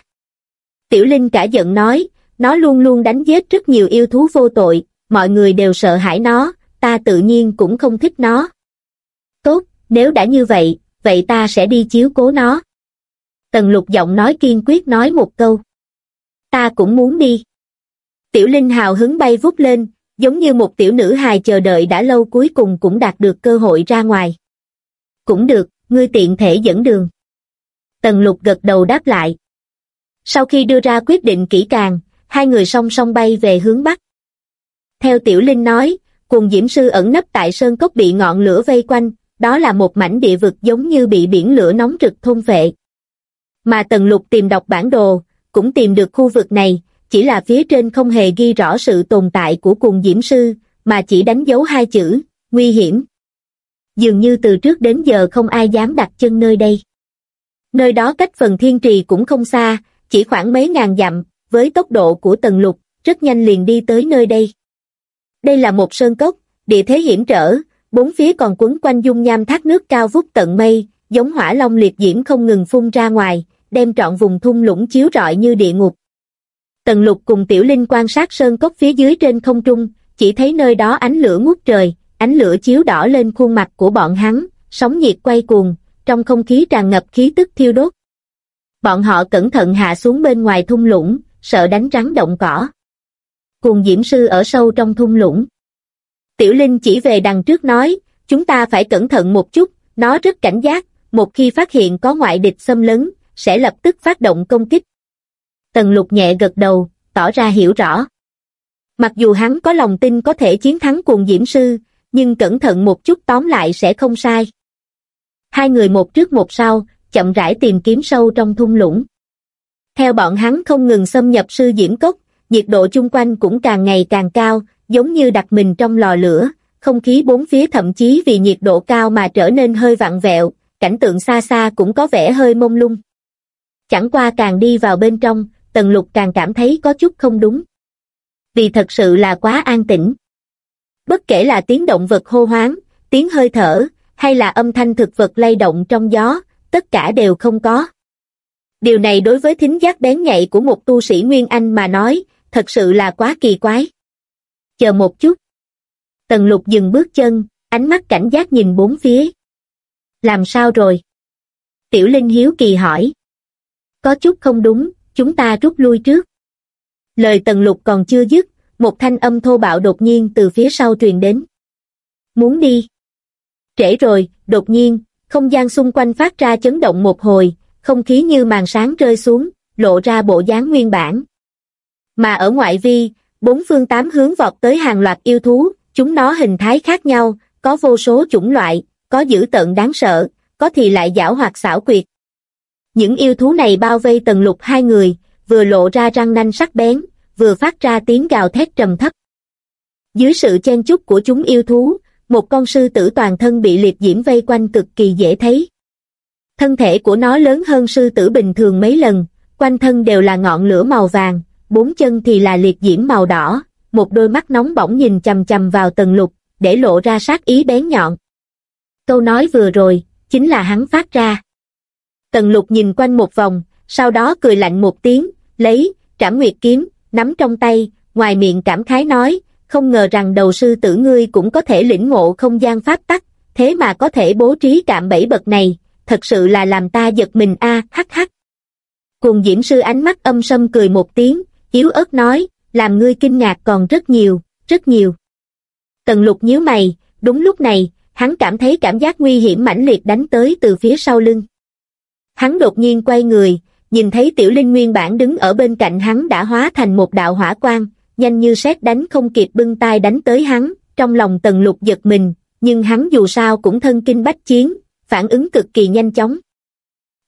Tiểu linh cả giận nói, nó luôn luôn đánh giết rất nhiều yêu thú vô tội, mọi người đều sợ hãi nó, ta tự nhiên cũng không thích nó. Tốt, nếu đã như vậy, vậy ta sẽ đi chiếu cố nó. Tần lục giọng nói kiên quyết nói một câu. Ta cũng muốn đi. Tiểu Linh hào hứng bay vút lên, giống như một tiểu nữ hài chờ đợi đã lâu cuối cùng cũng đạt được cơ hội ra ngoài. Cũng được, ngươi tiện thể dẫn đường. Tần lục gật đầu đáp lại. Sau khi đưa ra quyết định kỹ càng, hai người song song bay về hướng Bắc. Theo Tiểu Linh nói, cùng Diễm Sư ẩn nấp tại Sơn Cốc bị ngọn lửa vây quanh, đó là một mảnh địa vực giống như bị biển lửa nóng rực thôn vệ. Mà Tần Lục tìm đọc bản đồ, cũng tìm được khu vực này, chỉ là phía trên không hề ghi rõ sự tồn tại của cùng Diễm Sư, mà chỉ đánh dấu hai chữ, nguy hiểm. Dường như từ trước đến giờ không ai dám đặt chân nơi đây. Nơi đó cách phần thiên trì cũng không xa, chỉ khoảng mấy ngàn dặm, với tốc độ của tần lục, rất nhanh liền đi tới nơi đây. Đây là một sơn cốc, địa thế hiểm trở, bốn phía còn quấn quanh dung nham thác nước cao vút tận mây, giống hỏa long liệt diễm không ngừng phun ra ngoài, đem trọn vùng thung lũng chiếu rọi như địa ngục. Tần lục cùng tiểu linh quan sát sơn cốc phía dưới trên không trung, chỉ thấy nơi đó ánh lửa ngút trời, ánh lửa chiếu đỏ lên khuôn mặt của bọn hắn, sóng nhiệt quay cuồng, trong không khí tràn ngập khí tức thiêu đốt. Bọn họ cẩn thận hạ xuống bên ngoài thung lũng, sợ đánh rắn động cỏ. Cùng diễm sư ở sâu trong thung lũng. Tiểu Linh chỉ về đằng trước nói, chúng ta phải cẩn thận một chút, nó rất cảnh giác, một khi phát hiện có ngoại địch xâm lấn, sẽ lập tức phát động công kích. Tần lục nhẹ gật đầu, tỏ ra hiểu rõ. Mặc dù hắn có lòng tin có thể chiến thắng cuồng diễm sư, nhưng cẩn thận một chút tóm lại sẽ không sai. Hai người một trước một sau, chậm rãi tìm kiếm sâu trong thung lũng. Theo bọn hắn không ngừng xâm nhập sư diễm cốc, nhiệt độ chung quanh cũng càng ngày càng cao, giống như đặt mình trong lò lửa, không khí bốn phía thậm chí vì nhiệt độ cao mà trở nên hơi vặn vẹo, cảnh tượng xa xa cũng có vẻ hơi mông lung. Chẳng qua càng đi vào bên trong, Tần Lục càng cảm thấy có chút không đúng. Vì thật sự là quá an tĩnh. Bất kể là tiếng động vật hô hoáng, tiếng hơi thở, hay là âm thanh thực vật lay động trong gió, tất cả đều không có. Điều này đối với thính giác bén nhạy của một tu sĩ Nguyên Anh mà nói, thật sự là quá kỳ quái. Chờ một chút. Tần lục dừng bước chân, ánh mắt cảnh giác nhìn bốn phía. Làm sao rồi? Tiểu Linh hiếu kỳ hỏi. Có chút không đúng, chúng ta rút lui trước. Lời tần lục còn chưa dứt, một thanh âm thô bạo đột nhiên từ phía sau truyền đến. Muốn đi. Trễ rồi, đột nhiên, không gian xung quanh phát ra chấn động một hồi, không khí như màn sáng rơi xuống, lộ ra bộ dáng nguyên bản. Mà ở ngoại vi, bốn phương tám hướng vọt tới hàng loạt yêu thú, chúng nó hình thái khác nhau, có vô số chủng loại, có dữ tợn đáng sợ, có thì lại giảo hoạt xảo quyệt. Những yêu thú này bao vây tần lục hai người, vừa lộ ra răng nanh sắc bén, vừa phát ra tiếng gào thét trầm thấp. Dưới sự chen chúc của chúng yêu thú, một con sư tử toàn thân bị liệt diễm vây quanh cực kỳ dễ thấy. Thân thể của nó lớn hơn sư tử bình thường mấy lần, quanh thân đều là ngọn lửa màu vàng, bốn chân thì là liệt diễm màu đỏ, một đôi mắt nóng bỏng nhìn chầm chầm vào tần lục, để lộ ra sát ý bén nhọn. Câu nói vừa rồi, chính là hắn phát ra. Tần lục nhìn quanh một vòng, sau đó cười lạnh một tiếng, lấy, trảm nguyệt kiếm, nắm trong tay, ngoài miệng cảm khái nói, không ngờ rằng đầu sư tử ngươi cũng có thể lĩnh ngộ không gian pháp tắc, thế mà có thể bố trí cạm bẫy bậc này, thật sự là làm ta giật mình a hắc hắc. Cùng diễm sư ánh mắt âm sâm cười một tiếng, yếu ớt nói, làm ngươi kinh ngạc còn rất nhiều, rất nhiều. Tần lục nhíu mày, đúng lúc này, hắn cảm thấy cảm giác nguy hiểm mãnh liệt đánh tới từ phía sau lưng. Hắn đột nhiên quay người, nhìn thấy tiểu linh nguyên bản đứng ở bên cạnh hắn đã hóa thành một đạo hỏa quang, nhanh như sét đánh không kịp bưng tay đánh tới hắn, trong lòng tần lục giật mình, nhưng hắn dù sao cũng thân kinh bách chiến, phản ứng cực kỳ nhanh chóng.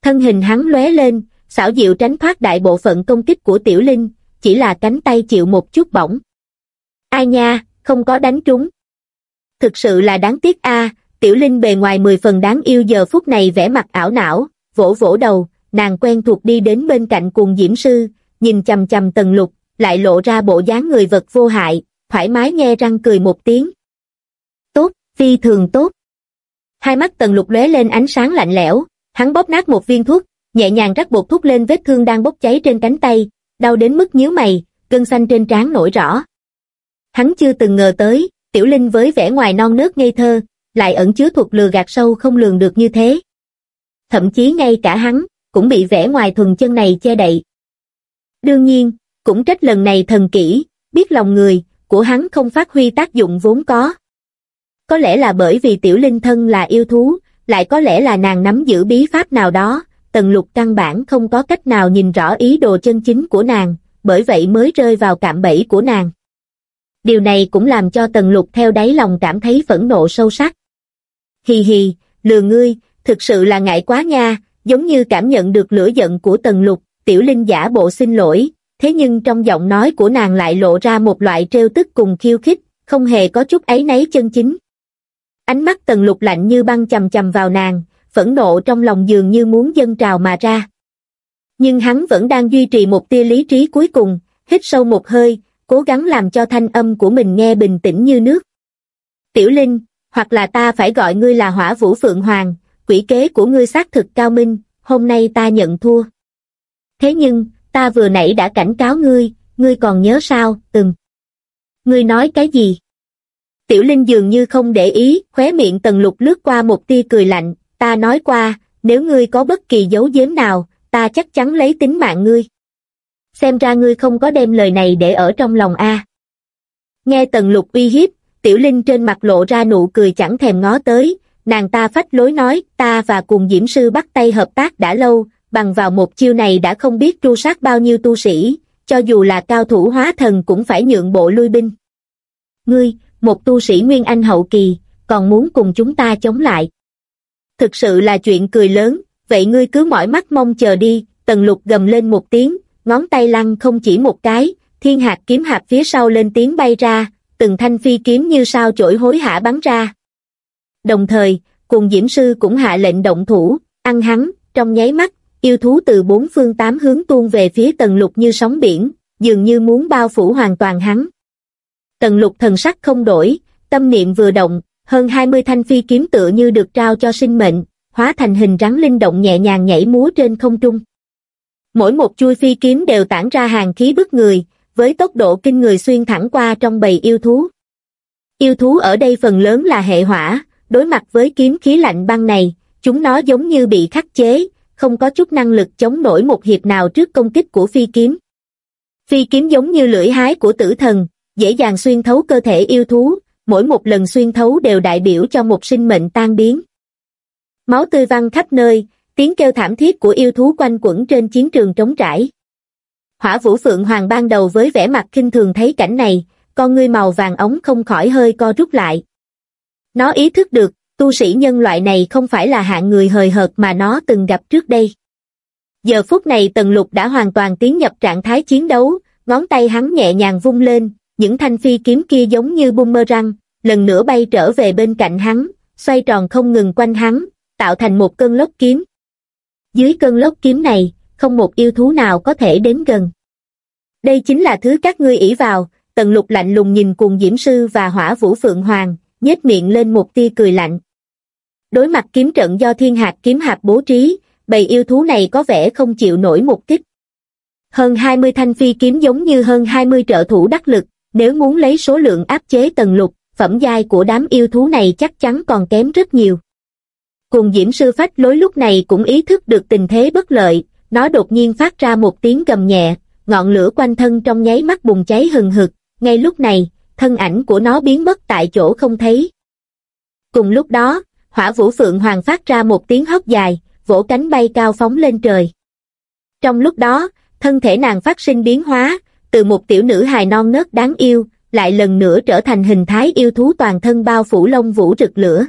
Thân hình hắn lóe lên, xảo diệu tránh thoát đại bộ phận công kích của tiểu linh, chỉ là cánh tay chịu một chút bỏng. Ai nha, không có đánh trúng. Thực sự là đáng tiếc a tiểu linh bề ngoài mười phần đáng yêu giờ phút này vẻ mặt ảo não, vỗ vỗ đầu, nàng quen thuộc đi đến bên cạnh cuồng diễm sư, nhìn chầm chầm tần lục, lại lộ ra bộ dáng người vật vô hại, thoải mái nghe răng cười một tiếng. Tốt, phi thường tốt. Hai mắt tần lục lóe lên ánh sáng lạnh lẽo, hắn bóp nát một viên thuốc, nhẹ nhàng rắc bột thuốc lên vết thương đang bốc cháy trên cánh tay, đau đến mức nhíu mày, gân xanh trên trán nổi rõ. Hắn chưa từng ngờ tới, tiểu linh với vẻ ngoài non nớt ngây thơ, lại ẩn chứa thuật lừa gạt sâu không lường được như thế. Thậm chí ngay cả hắn, cũng bị vẻ ngoài thuần chân này che đậy. Đương nhiên, cũng trách lần này thần kỹ, biết lòng người, của hắn không phát huy tác dụng vốn có. Có lẽ là bởi vì tiểu linh thân là yêu thú, lại có lẽ là nàng nắm giữ bí pháp nào đó, tần lục căn bản không có cách nào nhìn rõ ý đồ chân chính của nàng, bởi vậy mới rơi vào cạm bẫy của nàng. Điều này cũng làm cho tần lục theo đáy lòng cảm thấy phẫn nộ sâu sắc. Hì hì, lừa ngươi, thực sự là ngại quá nha, giống như cảm nhận được lửa giận của tần lục, tiểu linh giả bộ xin lỗi, thế nhưng trong giọng nói của nàng lại lộ ra một loại trêu tức cùng khiêu khích, không hề có chút ấy nấy chân chính. Ánh mắt tần lục lạnh như băng chầm chầm vào nàng, phẫn nộ trong lòng dường như muốn dâng trào mà ra. Nhưng hắn vẫn đang duy trì một tia lý trí cuối cùng, hít sâu một hơi, cố gắng làm cho thanh âm của mình nghe bình tĩnh như nước. Tiểu Linh, hoặc là ta phải gọi ngươi là hỏa vũ phượng hoàng, quỷ kế của ngươi xác thực cao minh, hôm nay ta nhận thua. Thế nhưng, ta vừa nãy đã cảnh cáo ngươi, ngươi còn nhớ sao, từng. Ngươi nói cái gì? Tiểu Linh dường như không để ý, khóe miệng tần lục lướt qua một tia cười lạnh, ta nói qua, nếu ngươi có bất kỳ dấu giếm nào, ta chắc chắn lấy tính mạng ngươi. Xem ra ngươi không có đem lời này để ở trong lòng a. Nghe tần lục uy hiếp, tiểu linh trên mặt lộ ra nụ cười chẳng thèm ngó tới, nàng ta phách lối nói, ta và cùng diễm sư bắt tay hợp tác đã lâu, bằng vào một chiêu này đã không biết tru sát bao nhiêu tu sĩ, cho dù là cao thủ hóa thần cũng phải nhượng bộ lui binh. Ngươi, một tu sĩ Nguyên Anh hậu kỳ, còn muốn cùng chúng ta chống lại. Thực sự là chuyện cười lớn, vậy ngươi cứ mỏi mắt mong chờ đi, tần lục gầm lên một tiếng, ngón tay lăn không chỉ một cái, thiên hạt kiếm hạt phía sau lên tiếng bay ra, từng thanh phi kiếm như sao chổi hối hả bắn ra. Đồng thời, cùng diễm sư cũng hạ lệnh động thủ, ăn hắn, trong nháy mắt, yêu thú từ bốn phương tám hướng tuôn về phía tần lục như sóng biển, dường như muốn bao phủ hoàn toàn hắn. Tần lục thần sắc không đổi, tâm niệm vừa động, hơn 20 thanh phi kiếm tựa như được trao cho sinh mệnh, hóa thành hình rắn linh động nhẹ nhàng nhảy múa trên không trung. Mỗi một chui phi kiếm đều tản ra hàng khí bức người, với tốc độ kinh người xuyên thẳng qua trong bầy yêu thú. Yêu thú ở đây phần lớn là hệ hỏa, đối mặt với kiếm khí lạnh băng này, chúng nó giống như bị khắc chế, không có chút năng lực chống nổi một hiệp nào trước công kích của phi kiếm. Phi kiếm giống như lưỡi hái của tử thần, dễ dàng xuyên thấu cơ thể yêu thú, mỗi một lần xuyên thấu đều đại biểu cho một sinh mệnh tan biến. Máu tươi văng khắp nơi, tiếng kêu thảm thiết của yêu thú quanh quẩn trên chiến trường trống trải. Hỏa Vũ Phượng Hoàng ban đầu với vẻ mặt kinh thường thấy cảnh này, con ngươi màu vàng ống không khỏi hơi co rút lại. Nó ý thức được, tu sĩ nhân loại này không phải là hạng người hời hợt mà nó từng gặp trước đây. Giờ phút này Tần Lục đã hoàn toàn tiến nhập trạng thái chiến đấu, ngón tay hắn nhẹ nhàng vung lên, những thanh phi kiếm kia giống như boomerang, lần nữa bay trở về bên cạnh hắn, xoay tròn không ngừng quanh hắn, tạo thành một cơn lốc kiếm. Dưới cơn lốc kiếm này, không một yêu thú nào có thể đến gần. Đây chính là thứ các ngươi ỷ vào, tần lục lạnh lùng nhìn cùng diễm sư và hỏa vũ phượng hoàng, nhếch miệng lên một tia cười lạnh. Đối mặt kiếm trận do thiên hạt kiếm hạt bố trí, bầy yêu thú này có vẻ không chịu nổi một kích. Hơn 20 thanh phi kiếm giống như hơn 20 trợ thủ đắc lực, nếu muốn lấy số lượng áp chế tần lục, phẩm giai của đám yêu thú này chắc chắn còn kém rất nhiều. Cùng diễm sư phách lối lúc này cũng ý thức được tình thế bất lợi, nó đột nhiên phát ra một tiếng gầm nhẹ, ngọn lửa quanh thân trong nháy mắt bùng cháy hừng hực, ngay lúc này, thân ảnh của nó biến mất tại chỗ không thấy. Cùng lúc đó, hỏa vũ phượng hoàng phát ra một tiếng hót dài, vỗ cánh bay cao phóng lên trời. Trong lúc đó, thân thể nàng phát sinh biến hóa, từ một tiểu nữ hài non nớt đáng yêu, lại lần nữa trở thành hình thái yêu thú toàn thân bao phủ lông vũ rực lửa.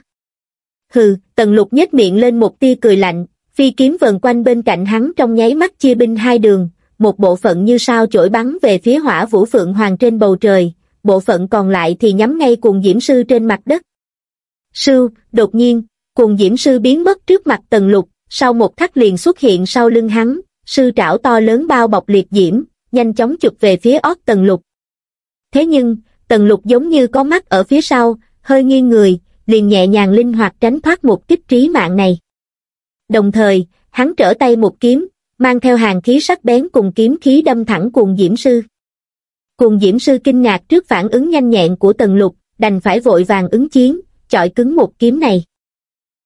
Hừ, tần lục nhếch miệng lên một tia cười lạnh, phi kiếm vần quanh bên cạnh hắn trong nháy mắt chia binh hai đường, một bộ phận như sao chổi bắn về phía hỏa vũ phượng hoàng trên bầu trời, bộ phận còn lại thì nhắm ngay cuồng diễm sư trên mặt đất. Sư, đột nhiên, cuồng diễm sư biến mất trước mặt tần lục, sau một khắc liền xuất hiện sau lưng hắn, sư trảo to lớn bao bọc liệt diễm, nhanh chóng chụp về phía ót tần lục. Thế nhưng, tần lục giống như có mắt ở phía sau, hơi nghiêng người, liền nhẹ nhàng linh hoạt tránh thoát một kích trí mạng này. Đồng thời, hắn trở tay một kiếm, mang theo hàng khí sắc bén cùng kiếm khí đâm thẳng cuồng diễm sư. Cuồng diễm sư kinh ngạc trước phản ứng nhanh nhẹn của tần lục, đành phải vội vàng ứng chiến, chọi cứng một kiếm này.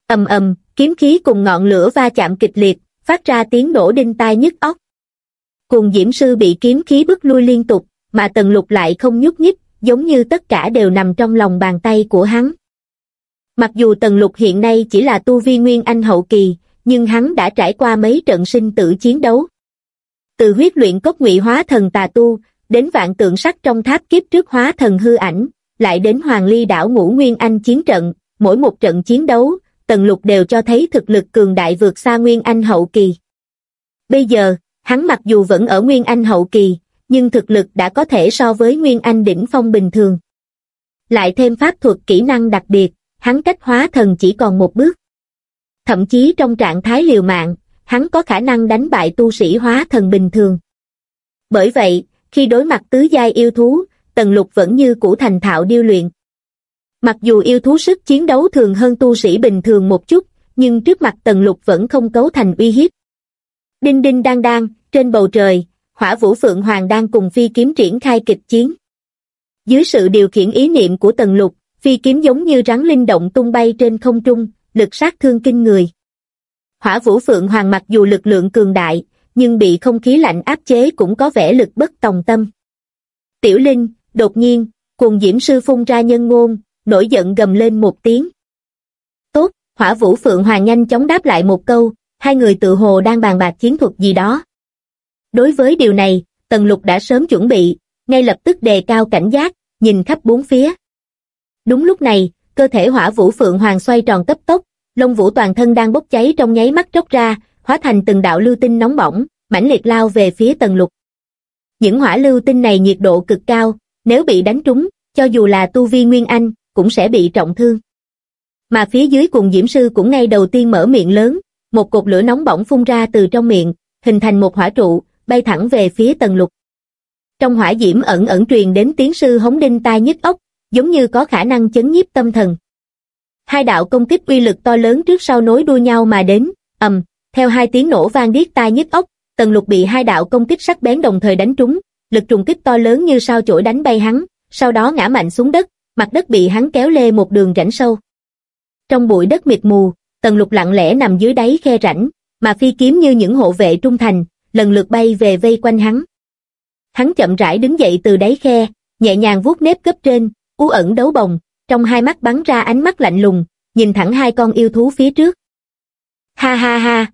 ầm ầm, kiếm khí cùng ngọn lửa va chạm kịch liệt, phát ra tiếng nổ đinh tai nhức óc. Cuồng diễm sư bị kiếm khí bức lui liên tục, mà tần lục lại không nhúc nhích, giống như tất cả đều nằm trong lòng bàn tay của hắn. Mặc dù tần lục hiện nay chỉ là tu vi nguyên anh hậu kỳ, nhưng hắn đã trải qua mấy trận sinh tử chiến đấu. Từ huyết luyện cốc ngụy hóa thần tà tu, đến vạn tượng sắc trong tháp kiếp trước hóa thần hư ảnh, lại đến hoàng ly đảo ngũ nguyên anh chiến trận, mỗi một trận chiến đấu, tần lục đều cho thấy thực lực cường đại vượt xa nguyên anh hậu kỳ. Bây giờ, hắn mặc dù vẫn ở nguyên anh hậu kỳ, nhưng thực lực đã có thể so với nguyên anh đỉnh phong bình thường. Lại thêm pháp thuật kỹ năng đặc biệt, hắn cách hóa thần chỉ còn một bước. Thậm chí trong trạng thái liều mạng, hắn có khả năng đánh bại tu sĩ hóa thần bình thường. Bởi vậy, khi đối mặt tứ giai yêu thú, Tần Lục vẫn như cũ thành thạo điêu luyện. Mặc dù yêu thú sức chiến đấu thường hơn tu sĩ bình thường một chút, nhưng trước mặt Tần Lục vẫn không cấu thành uy hiếp. Đinh đinh đang đang, trên bầu trời, hỏa vũ phượng hoàng đang cùng phi kiếm triển khai kịch chiến. Dưới sự điều khiển ý niệm của Tần Lục, phi kiếm giống như rắn linh động tung bay trên không trung, lực sát thương kinh người. Hỏa vũ phượng hoàng mặc dù lực lượng cường đại, nhưng bị không khí lạnh áp chế cũng có vẻ lực bất tòng tâm. Tiểu Linh, đột nhiên, cùng diễm sư phun ra nhân ngôn, nổi giận gầm lên một tiếng. Tốt, hỏa vũ phượng hoàng nhanh chóng đáp lại một câu, hai người tự hồ đang bàn bạc chiến thuật gì đó. Đối với điều này, Tần Lục đã sớm chuẩn bị, ngay lập tức đề cao cảnh giác, nhìn khắp bốn phía. Đúng lúc này, cơ thể hỏa vũ phượng hoàng xoay tròn cấp tốc, lông vũ toàn thân đang bốc cháy trong nháy mắt tróc ra, hóa thành từng đạo lưu tinh nóng bỏng, mãnh liệt lao về phía tần lục. Những hỏa lưu tinh này nhiệt độ cực cao, nếu bị đánh trúng, cho dù là tu vi nguyên anh, cũng sẽ bị trọng thương. Mà phía dưới cùng diễm sư cũng ngay đầu tiên mở miệng lớn, một cột lửa nóng bỏng phun ra từ trong miệng, hình thành một hỏa trụ, bay thẳng về phía tần lục. Trong hỏa diễm ẩn ẩn truyền đến tiếng sư hống đinh tai nhức ốc, giống như có khả năng chấn nhiếp tâm thần. Hai đạo công kích uy lực to lớn trước sau nối đuôi nhau mà đến, ầm, theo hai tiếng nổ vang điếc tai nhức ốc, tần lục bị hai đạo công kích sắc bén đồng thời đánh trúng, lực trùng kích to lớn như sao chổi đánh bay hắn, sau đó ngã mạnh xuống đất, mặt đất bị hắn kéo lê một đường rãnh sâu. Trong bụi đất mịt mù, tần lục lặng lẽ nằm dưới đáy khe rãnh, mà phi kiếm như những hộ vệ trung thành, lần lượt bay về vây quanh hắn. Hắn chậm rãi đứng dậy từ đáy khe, nhẹ nhàng vuốt nếp cấp trên, u ẩn đấu bồng, trong hai mắt bắn ra ánh mắt lạnh lùng, nhìn thẳng hai con yêu thú phía trước. Ha ha ha!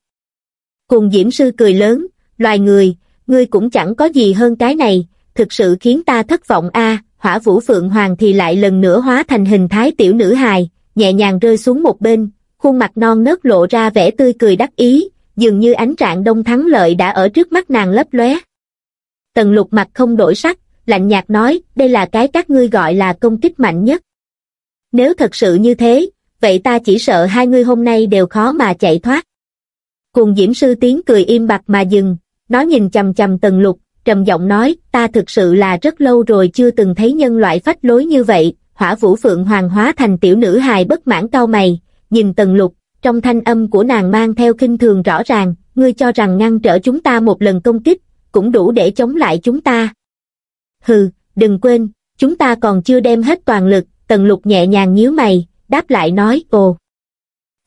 Cùng diễm sư cười lớn, loài người, ngươi cũng chẳng có gì hơn cái này, thực sự khiến ta thất vọng a. hỏa vũ phượng hoàng thì lại lần nữa hóa thành hình thái tiểu nữ hài, nhẹ nhàng rơi xuống một bên, khuôn mặt non nớt lộ ra vẻ tươi cười đắc ý, dường như ánh trạng đông thắng lợi đã ở trước mắt nàng lấp lóe. Tần lục mặt không đổi sắc, lạnh nhạt nói, đây là cái các ngươi gọi là công kích mạnh nhất. Nếu thật sự như thế, vậy ta chỉ sợ hai ngươi hôm nay đều khó mà chạy thoát. Cùng diễm sư tiếng cười im bặt mà dừng, nó nhìn chầm chầm tần lục, trầm giọng nói, ta thực sự là rất lâu rồi chưa từng thấy nhân loại phách lối như vậy, hỏa vũ phượng hoàng hóa thành tiểu nữ hài bất mãn cao mày, nhìn tần lục, trong thanh âm của nàng mang theo kinh thường rõ ràng, ngươi cho rằng ngăn trở chúng ta một lần công kích, cũng đủ để chống lại chúng ta. Hừ, đừng quên, chúng ta còn chưa đem hết toàn lực, tần lục nhẹ nhàng nhíu mày, đáp lại nói, ồ.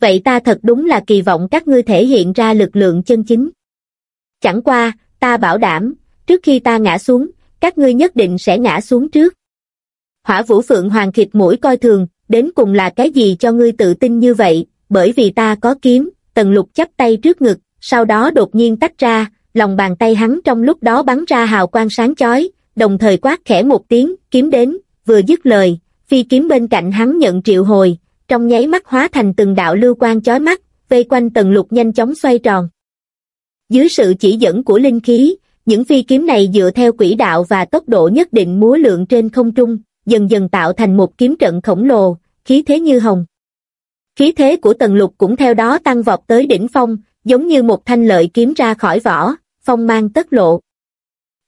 Vậy ta thật đúng là kỳ vọng các ngươi thể hiện ra lực lượng chân chính. Chẳng qua, ta bảo đảm, trước khi ta ngã xuống, các ngươi nhất định sẽ ngã xuống trước. Hỏa vũ phượng hoàng khịt mũi coi thường, đến cùng là cái gì cho ngươi tự tin như vậy, bởi vì ta có kiếm, tần lục chắp tay trước ngực, sau đó đột nhiên tách ra, lòng bàn tay hắn trong lúc đó bắn ra hào quang sáng chói, đồng thời quát khẽ một tiếng, kiếm đến, vừa dứt lời, phi kiếm bên cạnh hắn nhận triệu hồi, trong nháy mắt hóa thành từng đạo lưu quang chói mắt, vây quanh tần lục nhanh chóng xoay tròn. Dưới sự chỉ dẫn của linh khí, những phi kiếm này dựa theo quỹ đạo và tốc độ nhất định múa lượng trên không trung, dần dần tạo thành một kiếm trận khổng lồ, khí thế như hồng. Khí thế của tần lục cũng theo đó tăng vọt tới đỉnh phong, giống như một thanh lợi kiếm ra khỏi vỏ, phong mang tất lộ.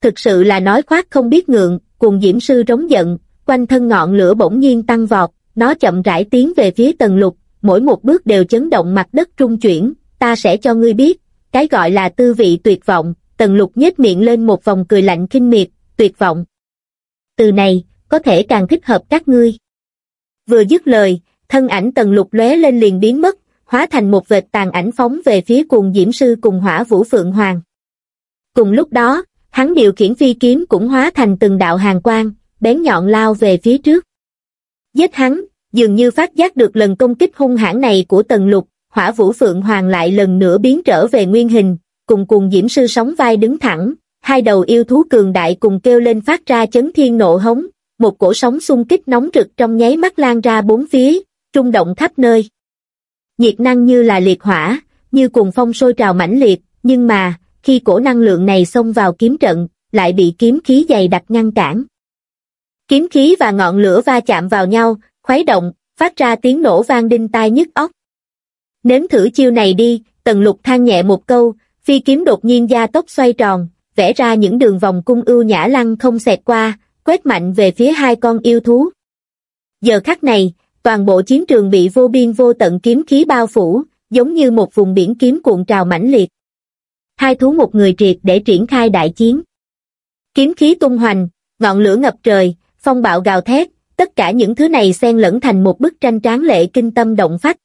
Thực sự là nói khoác không biết ngượng, cùng diễm sư rống giận, quanh thân ngọn lửa bỗng nhiên tăng vọt, nó chậm rãi tiến về phía tần lục, mỗi một bước đều chấn động mặt đất trung chuyển, ta sẽ cho ngươi biết, cái gọi là tư vị tuyệt vọng, tần lục nhếch miệng lên một vòng cười lạnh kinh miệt, tuyệt vọng. Từ này, có thể càng thích hợp các ngươi. Vừa dứt lời, thân ảnh tần lục lóe lên liền biến mất, hóa thành một vệt tàn ảnh phóng về phía cùng diễm sư cùng hỏa vũ phượng hoàng. Cùng lúc đó, hắn điều khiển phi kiếm cũng hóa thành từng đạo hàng quang, bén nhọn lao về phía trước. Giết hắn, dường như phát giác được lần công kích hung hãn này của tần lục, hỏa vũ phượng hoàng lại lần nữa biến trở về nguyên hình, cùng cùng diễm sư sóng vai đứng thẳng, hai đầu yêu thú cường đại cùng kêu lên phát ra chấn thiên nộ hống, một cổ sóng xung kích nóng rực trong nháy mắt lan ra bốn phía, trung động khắp nơi. Nhiệt năng như là liệt hỏa, như cùng phong sôi trào mãnh liệt, nhưng mà, khi cổ năng lượng này xông vào kiếm trận, lại bị kiếm khí dày đặc ngăn cản. Kiếm khí và ngọn lửa va chạm vào nhau, khuấy động, phát ra tiếng nổ vang đinh tai nhức óc. Nếm thử chiêu này đi, tần lục than nhẹ một câu, phi kiếm đột nhiên gia tốc xoay tròn, vẽ ra những đường vòng cung ưu nhã lăng không xẹt qua, quét mạnh về phía hai con yêu thú. Giờ khắc này, toàn bộ chiến trường bị vô biên vô tận kiếm khí bao phủ, giống như một vùng biển kiếm cuộn trào mãnh liệt. Hai thú một người triệt để triển khai đại chiến. Kiếm khí tung hoành, ngọn lửa ngập trời, phong bạo gào thét, tất cả những thứ này xen lẫn thành một bức tranh tráng lệ kinh tâm động phách.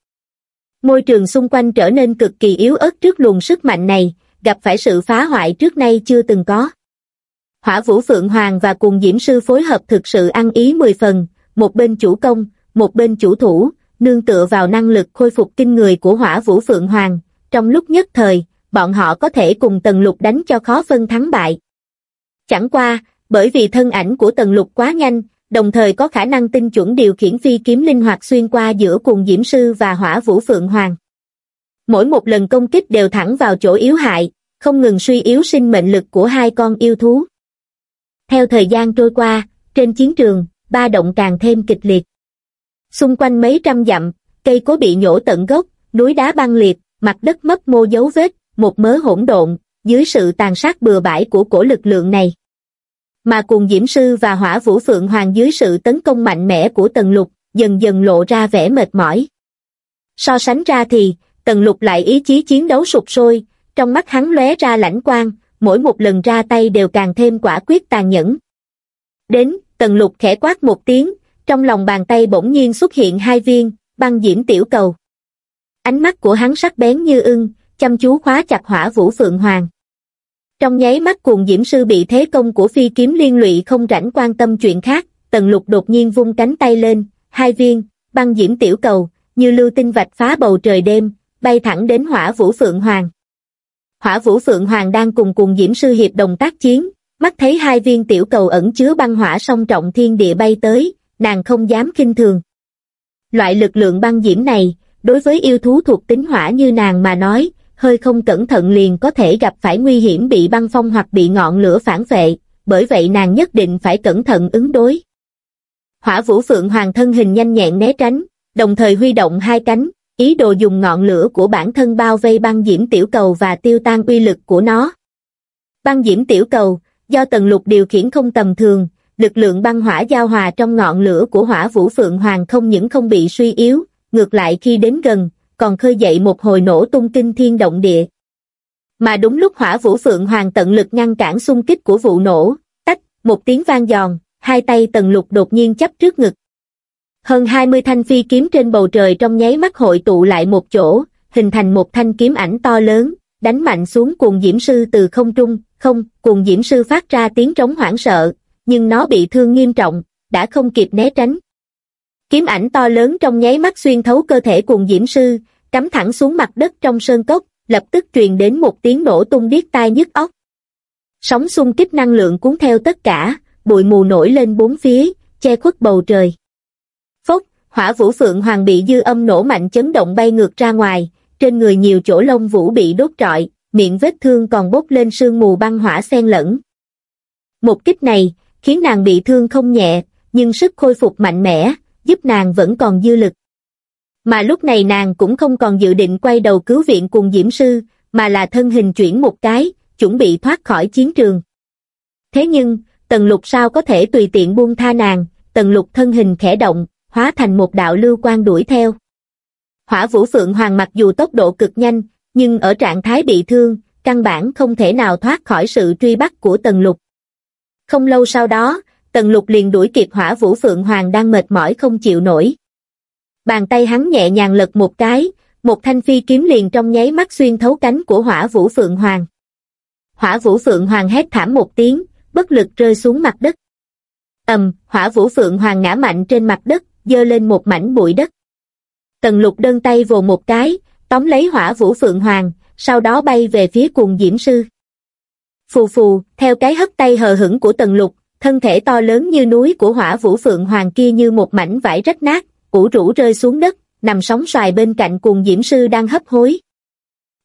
Môi trường xung quanh trở nên cực kỳ yếu ớt trước luồng sức mạnh này, gặp phải sự phá hoại trước nay chưa từng có. Hỏa Vũ Phượng Hoàng và cùng Diễm Sư phối hợp thực sự ăn ý mười phần, một bên chủ công, một bên chủ thủ, nương tựa vào năng lực khôi phục kinh người của Hỏa Vũ Phượng Hoàng, trong lúc nhất thời, bọn họ có thể cùng Tần Lục đánh cho khó phân thắng bại. Chẳng qua, bởi vì thân ảnh của Tần Lục quá nhanh, đồng thời có khả năng tinh chuẩn điều khiển phi kiếm linh hoạt xuyên qua giữa cùng Diễm Sư và Hỏa Vũ Phượng Hoàng. Mỗi một lần công kích đều thẳng vào chỗ yếu hại, không ngừng suy yếu sinh mệnh lực của hai con yêu thú. Theo thời gian trôi qua, trên chiến trường, ba động càng thêm kịch liệt. Xung quanh mấy trăm dặm, cây cối bị nhổ tận gốc, núi đá băng liệt, mặt đất mất mô dấu vết, một mớ hỗn độn, dưới sự tàn sát bừa bãi của cổ lực lượng này. Mà cùng Diễm Sư và Hỏa Vũ Phượng Hoàng dưới sự tấn công mạnh mẽ của Tần Lục, dần dần lộ ra vẻ mệt mỏi. So sánh ra thì, Tần Lục lại ý chí chiến đấu sụp sôi, trong mắt hắn lóe ra lãnh quang, mỗi một lần ra tay đều càng thêm quả quyết tàn nhẫn. Đến, Tần Lục khẽ quát một tiếng, trong lòng bàn tay bỗng nhiên xuất hiện hai viên, băng diễm tiểu cầu. Ánh mắt của hắn sắc bén như ưng, chăm chú khóa chặt hỏa vũ phượng hoàng. Trong nháy mắt cuồng diễm sư bị thế công của phi kiếm liên lụy không rảnh quan tâm chuyện khác, tần lục đột nhiên vung cánh tay lên, hai viên, băng diễm tiểu cầu, như lưu tinh vạch phá bầu trời đêm, bay thẳng đến hỏa vũ phượng hoàng. Hỏa vũ phượng hoàng đang cùng cuồng diễm sư hiệp đồng tác chiến, mắt thấy hai viên tiểu cầu ẩn chứa băng hỏa song trọng thiên địa bay tới, nàng không dám kinh thường. Loại lực lượng băng diễm này, đối với yêu thú thuộc tính hỏa như nàng mà nói, hơi không cẩn thận liền có thể gặp phải nguy hiểm bị băng phong hoặc bị ngọn lửa phản vệ, bởi vậy nàng nhất định phải cẩn thận ứng đối. Hỏa vũ phượng hoàng thân hình nhanh nhẹn né tránh, đồng thời huy động hai cánh, ý đồ dùng ngọn lửa của bản thân bao vây băng diễm tiểu cầu và tiêu tan uy lực của nó. Băng diễm tiểu cầu, do tần lục điều khiển không tầm thường, lực lượng băng hỏa giao hòa trong ngọn lửa của hỏa vũ phượng hoàng không những không bị suy yếu, ngược lại khi đến gần, còn khơi dậy một hồi nổ tung kinh thiên động địa. Mà đúng lúc hỏa vũ phượng hoàng tận lực ngăn cản xung kích của vụ nổ, tách, một tiếng vang giòn, hai tay tần lục đột nhiên chấp trước ngực. Hơn 20 thanh phi kiếm trên bầu trời trong nháy mắt hội tụ lại một chỗ, hình thành một thanh kiếm ảnh to lớn, đánh mạnh xuống cuồng diễm sư từ không trung, không, cuồng diễm sư phát ra tiếng trống hoảng sợ, nhưng nó bị thương nghiêm trọng, đã không kịp né tránh. Kiếm ảnh to lớn trong nháy mắt xuyên thấu cơ thể cùng diễm sư, cắm thẳng xuống mặt đất trong sơn cốc, lập tức truyền đến một tiếng nổ tung điếc tai nhức óc. Sóng xung kích năng lượng cuốn theo tất cả, bụi mù nổi lên bốn phía, che khuất bầu trời. Phốc, hỏa vũ phượng hoàng bị dư âm nổ mạnh chấn động bay ngược ra ngoài, trên người nhiều chỗ lông vũ bị đốt trọi, miệng vết thương còn bốc lên sương mù băng hỏa xen lẫn. Một kích này, khiến nàng bị thương không nhẹ, nhưng sức khôi phục mạnh mẽ, giúp nàng vẫn còn dư lực. Mà lúc này nàng cũng không còn dự định quay đầu cứu viện cùng Diễm Sư, mà là thân hình chuyển một cái, chuẩn bị thoát khỏi chiến trường. Thế nhưng, Tần Lục sao có thể tùy tiện buông tha nàng, Tần Lục thân hình khẽ động, hóa thành một đạo lưu quan đuổi theo. Hỏa Vũ Phượng Hoàng mặc dù tốc độ cực nhanh, nhưng ở trạng thái bị thương, căn bản không thể nào thoát khỏi sự truy bắt của Tần Lục. Không lâu sau đó, Tần Lục liền đuổi kịp Hỏa Vũ Phượng Hoàng đang mệt mỏi không chịu nổi. Bàn tay hắn nhẹ nhàng lật một cái, một thanh phi kiếm liền trong nháy mắt xuyên thấu cánh của Hỏa Vũ Phượng Hoàng. Hỏa Vũ Phượng Hoàng hét thảm một tiếng, bất lực rơi xuống mặt đất. ầm, Hỏa Vũ Phượng Hoàng ngã mạnh trên mặt đất, dơ lên một mảnh bụi đất. Tần lục đơn tay vồ một cái, tóm lấy hỏa vũ phượng hoàng, sau đó bay về phía cuồng diễm sư. Phù phù, theo cái hất tay hờ hững của tần lục, thân thể to lớn như núi của hỏa vũ phượng hoàng kia như một mảnh vải rách nát, ủ rũ rơi xuống đất, nằm sóng xoài bên cạnh cùng diễm sư đang hấp hối.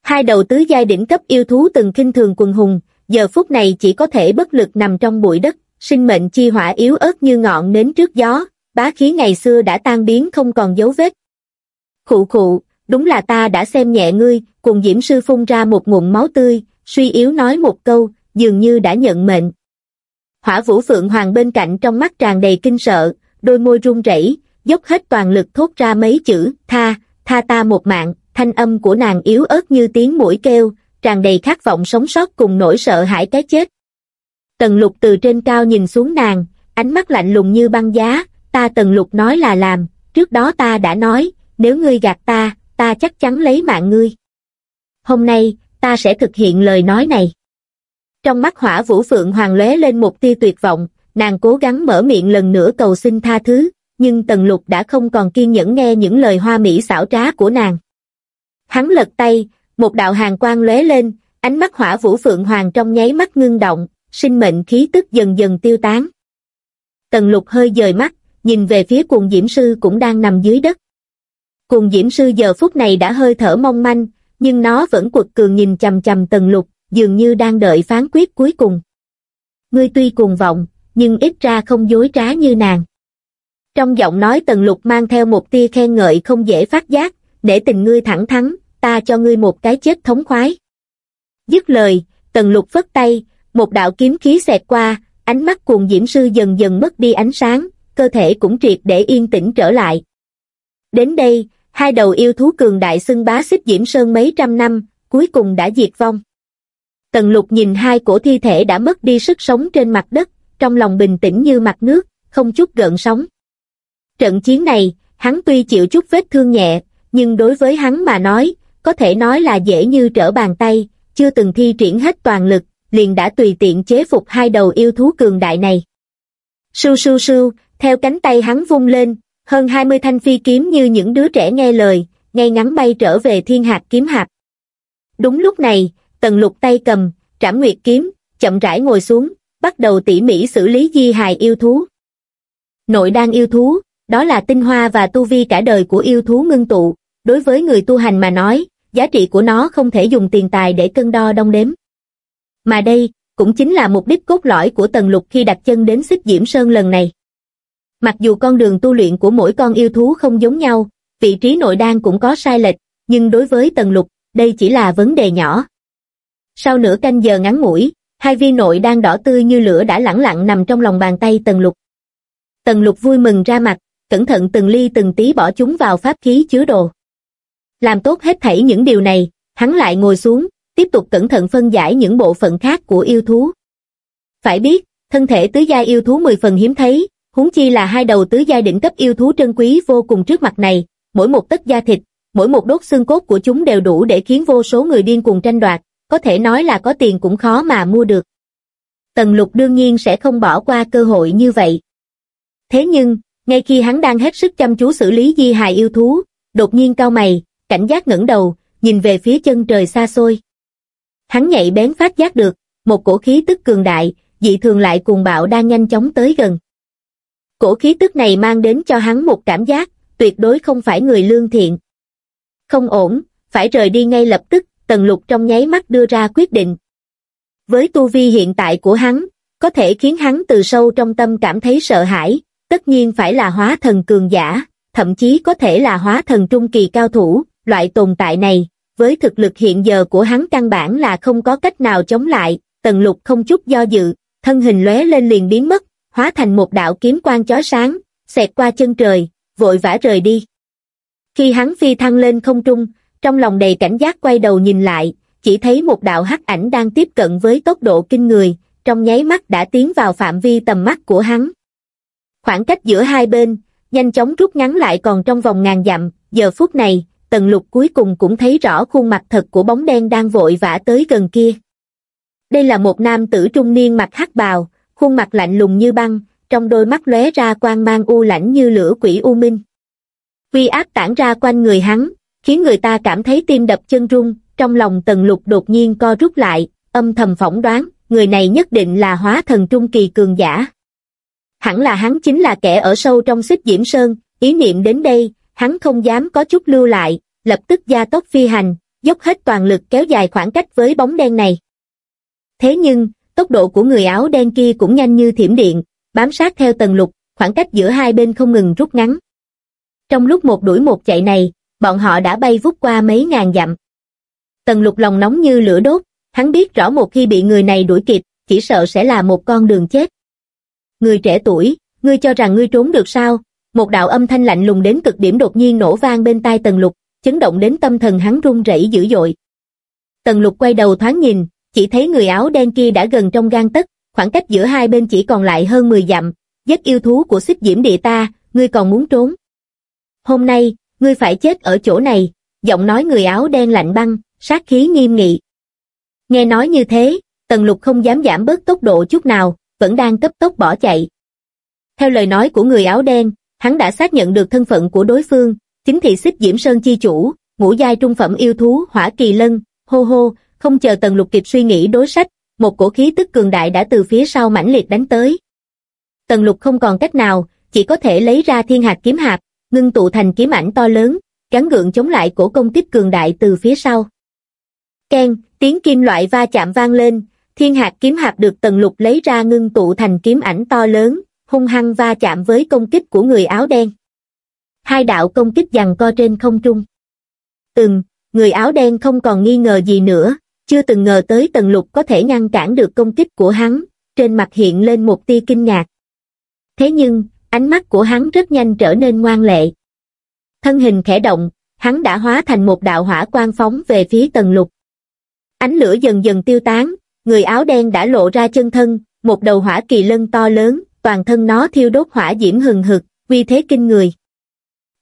Hai đầu tứ giai đỉnh cấp yêu thú từng kinh thường quần hùng, giờ phút này chỉ có thể bất lực nằm trong bụi đất, sinh mệnh chi hỏa yếu ớt như ngọn nến trước gió, bá khí ngày xưa đã tan biến không còn dấu vết. Khụ khụ, đúng là ta đã xem nhẹ ngươi, cùng diễm sư phun ra một ngụm máu tươi, suy yếu nói một câu, dường như đã nhận mệnh. Hỏa vũ phượng hoàng bên cạnh trong mắt tràn đầy kinh sợ, đôi môi run rẩy, dốc hết toàn lực thốt ra mấy chữ, tha, tha ta một mạng, thanh âm của nàng yếu ớt như tiếng mũi kêu, tràn đầy khát vọng sống sót cùng nỗi sợ hãi cái chết. Tần lục từ trên cao nhìn xuống nàng, ánh mắt lạnh lùng như băng giá, ta tần lục nói là làm, trước đó ta đã nói, nếu ngươi gạt ta, ta chắc chắn lấy mạng ngươi. Hôm nay, ta sẽ thực hiện lời nói này. Trong mắt hỏa vũ phượng hoàng lóe lên một tia tuyệt vọng, nàng cố gắng mở miệng lần nữa cầu xin tha thứ, nhưng tần lục đã không còn kiên nhẫn nghe những lời hoa mỹ xảo trá của nàng. Hắn lật tay, một đạo hàng quang lóe lên, ánh mắt hỏa vũ phượng hoàng trong nháy mắt ngưng động, sinh mệnh khí tức dần dần tiêu tán. Tần lục hơi dời mắt, nhìn về phía cuồng diễm sư cũng đang nằm dưới đất. Cuồng diễm sư giờ phút này đã hơi thở mong manh, nhưng nó vẫn quật cường nhìn chầm chầm tần lục, dường như đang đợi phán quyết cuối cùng. Ngươi tuy cuồng vọng, nhưng ít ra không dối trá như nàng. Trong giọng nói tần lục mang theo một tia khen ngợi không dễ phát giác, để tình ngươi thẳng thắn, ta cho ngươi một cái chết thống khoái. Dứt lời, tần lục phất tay, một đạo kiếm khí xẹt qua, ánh mắt cuồng diễm sư dần dần mất đi ánh sáng, cơ thể cũng triệt để yên tĩnh trở lại. Đến đây, hai đầu yêu thú cường đại xưng bá xích diễm sơn mấy trăm năm, cuối cùng đã diệt vong. Tần lục nhìn hai cổ thi thể đã mất đi sức sống trên mặt đất, trong lòng bình tĩnh như mặt nước, không chút gợn sóng. Trận chiến này, hắn tuy chịu chút vết thương nhẹ, nhưng đối với hắn mà nói, có thể nói là dễ như trở bàn tay, chưa từng thi triển hết toàn lực, liền đã tùy tiện chế phục hai đầu yêu thú cường đại này. Sưu sưu sưu, theo cánh tay hắn vung lên, hơn 20 thanh phi kiếm như những đứa trẻ nghe lời, ngay ngắn bay trở về thiên hạt kiếm hạt. Đúng lúc này, tần lục tay cầm, trảm nguyệt kiếm, chậm rãi ngồi xuống, bắt đầu tỉ mỉ xử lý di hài yêu thú. Nội đan yêu thú, đó là tinh hoa và tu vi cả đời của yêu thú ngưng tụ, đối với người tu hành mà nói, giá trị của nó không thể dùng tiền tài để cân đo đong đếm. Mà đây, cũng chính là mục đích cốt lõi của Tần Lục khi đặt chân đến xích Diễm Sơn lần này. Mặc dù con đường tu luyện của mỗi con yêu thú không giống nhau, vị trí nội đan cũng có sai lệch, nhưng đối với Tần Lục, đây chỉ là vấn đề nhỏ. Sau nửa canh giờ ngắn ngủi, hai viên nội đang đỏ tươi như lửa đã lẳng lặng nằm trong lòng bàn tay Tần Lục. Tần Lục vui mừng ra mặt, cẩn thận từng ly từng tí bỏ chúng vào pháp khí chứa đồ. Làm tốt hết thảy những điều này, hắn lại ngồi xuống, tiếp tục cẩn thận phân giải những bộ phận khác của yêu thú. Phải biết, thân thể tứ gia yêu thú 10 phần hiếm thấy, huống chi là hai đầu tứ giai đỉnh cấp yêu thú trân quý vô cùng trước mặt này, mỗi một tấc da thịt, mỗi một đốt xương cốt của chúng đều đủ để khiến vô số người điên cuồng tranh đoạt, có thể nói là có tiền cũng khó mà mua được. Tần lục đương nhiên sẽ không bỏ qua cơ hội như vậy. Thế nhưng, ngay khi hắn đang hết sức chăm chú xử lý di hài yêu thú, đột nhiên cao mày, cảnh giác ngẩng đầu, nhìn về phía chân trời xa xôi. Hắn nhạy bén phát giác được, một cổ khí tức cường đại, dị thường lại cuồng bạo đang nhanh chóng tới gần. Cổ khí tức này mang đến cho hắn một cảm giác, tuyệt đối không phải người lương thiện. Không ổn, phải rời đi ngay lập tức, tần lục trong nháy mắt đưa ra quyết định. Với tu vi hiện tại của hắn, có thể khiến hắn từ sâu trong tâm cảm thấy sợ hãi, tất nhiên phải là hóa thần cường giả, thậm chí có thể là hóa thần trung kỳ cao thủ, loại tồn tại này, với thực lực hiện giờ của hắn căn bản là không có cách nào chống lại, tần lục không chút do dự, thân hình lóe lên liền biến mất, hóa thành một đạo kiếm quang chói sáng, xẹt qua chân trời, vội vã rời đi. Khi hắn phi thăng lên không trung, trong lòng đầy cảnh giác quay đầu nhìn lại, chỉ thấy một đạo hắc ảnh đang tiếp cận với tốc độ kinh người, trong nháy mắt đã tiến vào phạm vi tầm mắt của hắn. Khoảng cách giữa hai bên, nhanh chóng rút ngắn lại còn trong vòng ngàn dặm, giờ phút này, tần lục cuối cùng cũng thấy rõ khuôn mặt thật của bóng đen đang vội vã tới gần kia. Đây là một nam tử trung niên mặc hắc bào, khuôn mặt lạnh lùng như băng, trong đôi mắt lóe ra quang mang u lãnh như lửa quỷ u minh. Uy áp tản ra quanh người hắn, khiến người ta cảm thấy tim đập chân rung, trong lòng tần lục đột nhiên co rút lại, âm thầm phỏng đoán, người này nhất định là hóa thần trung kỳ cường giả. Hẳn là hắn chính là kẻ ở sâu trong xích diễm sơn, ý niệm đến đây, hắn không dám có chút lưu lại, lập tức gia tốc phi hành, dốc hết toàn lực kéo dài khoảng cách với bóng đen này. Thế nhưng, tốc độ của người áo đen kia cũng nhanh như thiểm điện, bám sát theo tầng lục, khoảng cách giữa hai bên không ngừng rút ngắn. Trong lúc một đuổi một chạy này, bọn họ đã bay vút qua mấy ngàn dặm. Tần lục lòng nóng như lửa đốt, hắn biết rõ một khi bị người này đuổi kịp, chỉ sợ sẽ là một con đường chết. Người trẻ tuổi, ngươi cho rằng ngươi trốn được sao? Một đạo âm thanh lạnh lùng đến cực điểm đột nhiên nổ vang bên tai tần lục, chấn động đến tâm thần hắn run rẩy dữ dội. Tần lục quay đầu thoáng nhìn, chỉ thấy người áo đen kia đã gần trong gan tất, khoảng cách giữa hai bên chỉ còn lại hơn 10 dặm, giấc yêu thú của xích diễm địa ta, ngươi còn muốn trốn. Hôm nay, ngươi phải chết ở chỗ này, giọng nói người áo đen lạnh băng, sát khí nghiêm nghị. Nghe nói như thế, tần lục không dám giảm bớt tốc độ chút nào, vẫn đang cấp tốc bỏ chạy. Theo lời nói của người áo đen, hắn đã xác nhận được thân phận của đối phương, chính thị xích Diễm Sơn chi chủ, ngũ giai trung phẩm yêu thú hỏa kỳ lân, hô hô, không chờ tần lục kịp suy nghĩ đối sách, một cổ khí tức cường đại đã từ phía sau mãnh liệt đánh tới. Tần lục không còn cách nào, chỉ có thể lấy ra thiên hạt kiếm hạt, ngưng tụ thành kiếm ảnh to lớn, gắn gượng chống lại cổ công kích cường đại từ phía sau. Ken, tiếng kim loại va chạm vang lên, thiên hạt kiếm hạt được tần lục lấy ra ngưng tụ thành kiếm ảnh to lớn, hung hăng va chạm với công kích của người áo đen. Hai đạo công kích giằng co trên không trung. Ừm, người áo đen không còn nghi ngờ gì nữa, chưa từng ngờ tới tần lục có thể ngăn cản được công kích của hắn, trên mặt hiện lên một tia kinh ngạc. Thế nhưng, ánh mắt của hắn rất nhanh trở nên ngoan lệ. Thân hình khẽ động, hắn đã hóa thành một đạo hỏa quang phóng về phía tần lục. Ánh lửa dần dần tiêu tán, người áo đen đã lộ ra chân thân, một đầu hỏa kỳ lân to lớn, toàn thân nó thiêu đốt hỏa diễm hừng hực, uy thế kinh người.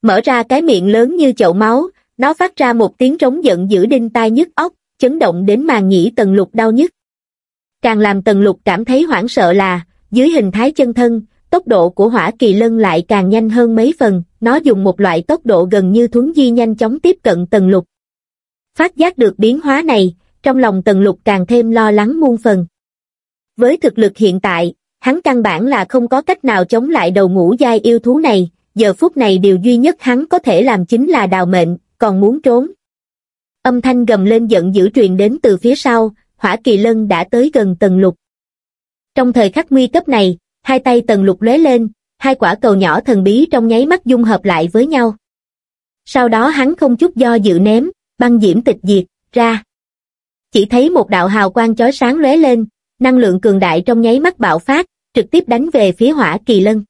Mở ra cái miệng lớn như chậu máu, nó phát ra một tiếng rống giận dữ đinh tai nhức óc, chấn động đến màng nhĩ tần lục đau nhức. Càng làm tần lục cảm thấy hoảng sợ là, dưới hình thái chân thân, tốc độ của hỏa kỳ lân lại càng nhanh hơn mấy phần, nó dùng một loại tốc độ gần như thuấn di nhanh chóng tiếp cận tần lục. Phát giác được biến hóa này, trong lòng tần lục càng thêm lo lắng muôn phần. Với thực lực hiện tại, hắn căn bản là không có cách nào chống lại đầu ngũ giai yêu thú này, giờ phút này điều duy nhất hắn có thể làm chính là đào mệnh, còn muốn trốn. Âm thanh gầm lên giận dữ truyền đến từ phía sau, hỏa kỳ lân đã tới gần tần lục. Trong thời khắc nguy cấp này, hai tay tần lục lóe lên, hai quả cầu nhỏ thần bí trong nháy mắt dung hợp lại với nhau. Sau đó hắn không chút do dự ném, băng diễm tịch diệt, ra. Chỉ thấy một đạo hào quang chói sáng lóe lên, năng lượng cường đại trong nháy mắt bạo phát, trực tiếp đánh về phía hỏa kỳ lân.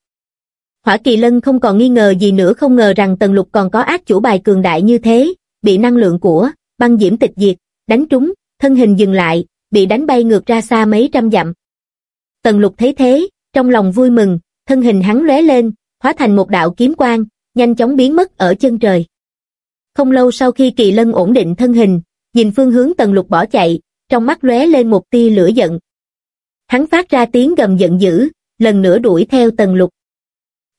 Hỏa kỳ lân không còn nghi ngờ gì nữa không ngờ rằng tần lục còn có ác chủ bài cường đại như thế, bị năng lượng của băng diễm tịch diệt, đánh trúng, thân hình dừng lại, bị đánh bay ngược ra xa mấy trăm dặm. Tần lục thấy thế, trong lòng vui mừng, thân hình hắn lóe lên, hóa thành một đạo kiếm quang, nhanh chóng biến mất ở chân trời. Không lâu sau khi kỳ lân ổn định thân hình, nhìn phương hướng tần lục bỏ chạy, trong mắt lóe lên một tia lửa giận. Hắn phát ra tiếng gầm giận dữ, lần nữa đuổi theo tần lục.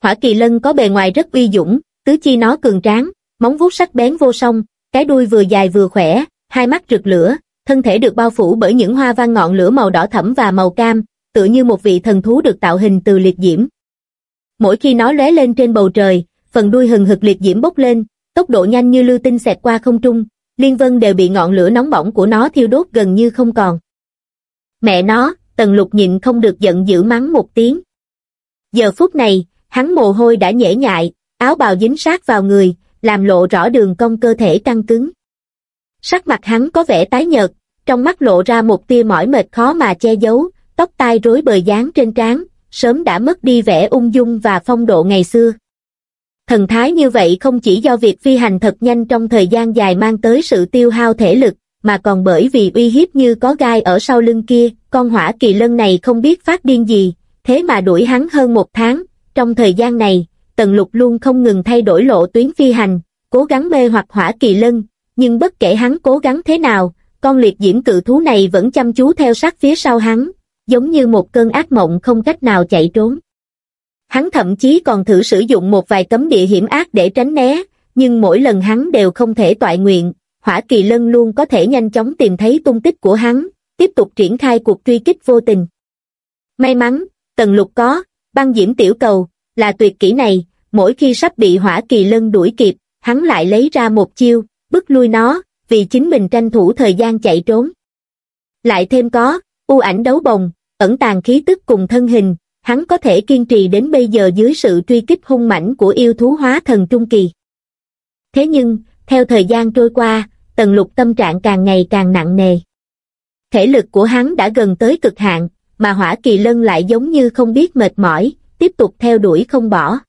Hỏa kỳ lân có bề ngoài rất uy dũng, tứ chi nó cường tráng, móng vuốt sắc bén vô song, cái đuôi vừa dài vừa khỏe, hai mắt rực lửa, thân thể được bao phủ bởi những hoa văn ngọn lửa màu đỏ thẫm và màu cam, tựa như một vị thần thú được tạo hình từ liệt diễm. Mỗi khi nó lóe lên trên bầu trời, phần đuôi hừng hực liệt diễm bốc lên, tốc độ nhanh như lưu tinh xẹt qua không trung, liên vân đều bị ngọn lửa nóng bỏng của nó thiêu đốt gần như không còn. Mẹ nó, tần lục nhịn không được giận dữ mắng một tiếng. Giờ phút này, hắn mồ hôi đã nhễ nhại, áo bào dính sát vào người, làm lộ rõ đường cong cơ thể căng cứng. Sắc mặt hắn có vẻ tái nhợt, trong mắt lộ ra một tia mỏi mệt khó mà che giấu, tóc tai rối bời dáng trên trán, sớm đã mất đi vẻ ung dung và phong độ ngày xưa. Thần thái như vậy không chỉ do việc phi hành thật nhanh trong thời gian dài mang tới sự tiêu hao thể lực, mà còn bởi vì uy hiếp như có gai ở sau lưng kia, con hỏa kỳ lân này không biết phát điên gì, thế mà đuổi hắn hơn một tháng, trong thời gian này, Tần Lục luôn không ngừng thay đổi lộ tuyến phi hành, cố gắng mê hoặc hỏa kỳ lân, nhưng bất kể hắn cố gắng thế nào, con liệt diễm cự thú này vẫn chăm chú theo sát phía sau hắn, giống như một cơn ác mộng không cách nào chạy trốn. Hắn thậm chí còn thử sử dụng một vài cấm địa hiểm ác để tránh né, nhưng mỗi lần hắn đều không thể toại nguyện, hỏa kỳ lân luôn có thể nhanh chóng tìm thấy tung tích của hắn, tiếp tục triển khai cuộc truy kích vô tình. May mắn, tần lục có, băng diễm tiểu cầu, là tuyệt kỹ này, mỗi khi sắp bị hỏa kỳ lân đuổi kịp, hắn lại lấy ra một chiêu, bức lui nó, vì chính mình tranh thủ thời gian chạy trốn. Lại thêm có, u ảnh đấu bồng, ẩn tàng khí tức cùng thân hình, hắn có thể kiên trì đến bây giờ dưới sự truy kích hung mãnh của yêu thú hóa thần trung kỳ. Thế nhưng, theo thời gian trôi qua, tần lục tâm trạng càng ngày càng nặng nề. Thể lực của hắn đã gần tới cực hạn, mà hỏa kỳ lân lại giống như không biết mệt mỏi, tiếp tục theo đuổi không bỏ.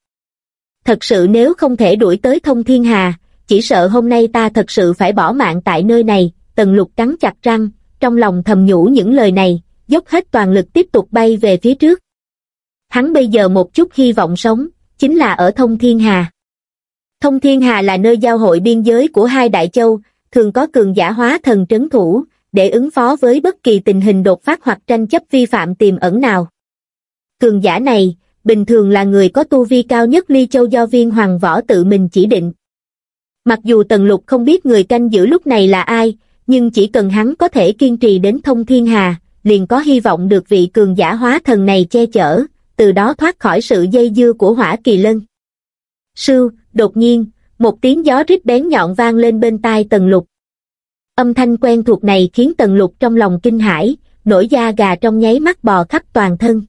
Thật sự nếu không thể đuổi tới thông thiên hà, chỉ sợ hôm nay ta thật sự phải bỏ mạng tại nơi này, tần lục cắn chặt răng, trong lòng thầm nhủ những lời này, dốc hết toàn lực tiếp tục bay về phía trước. Hắn bây giờ một chút hy vọng sống, chính là ở thông thiên hà. Thông thiên hà là nơi giao hội biên giới của hai đại châu, thường có cường giả hóa thần trấn thủ, để ứng phó với bất kỳ tình hình đột phát hoặc tranh chấp vi phạm tiềm ẩn nào. Cường giả này, bình thường là người có tu vi cao nhất ly châu do viên hoàng võ tự mình chỉ định. Mặc dù Tần Lục không biết người canh giữ lúc này là ai, nhưng chỉ cần hắn có thể kiên trì đến thông thiên hà, liền có hy vọng được vị cường giả hóa thần này che chở, từ đó thoát khỏi sự dây dưa của hỏa kỳ lân. Sưu, đột nhiên, một tiếng gió rít bén nhọn vang lên bên tai Tần Lục. Âm thanh quen thuộc này khiến Tần Lục trong lòng kinh hãi, nổi da gà trong nháy mắt bò khắp toàn thân.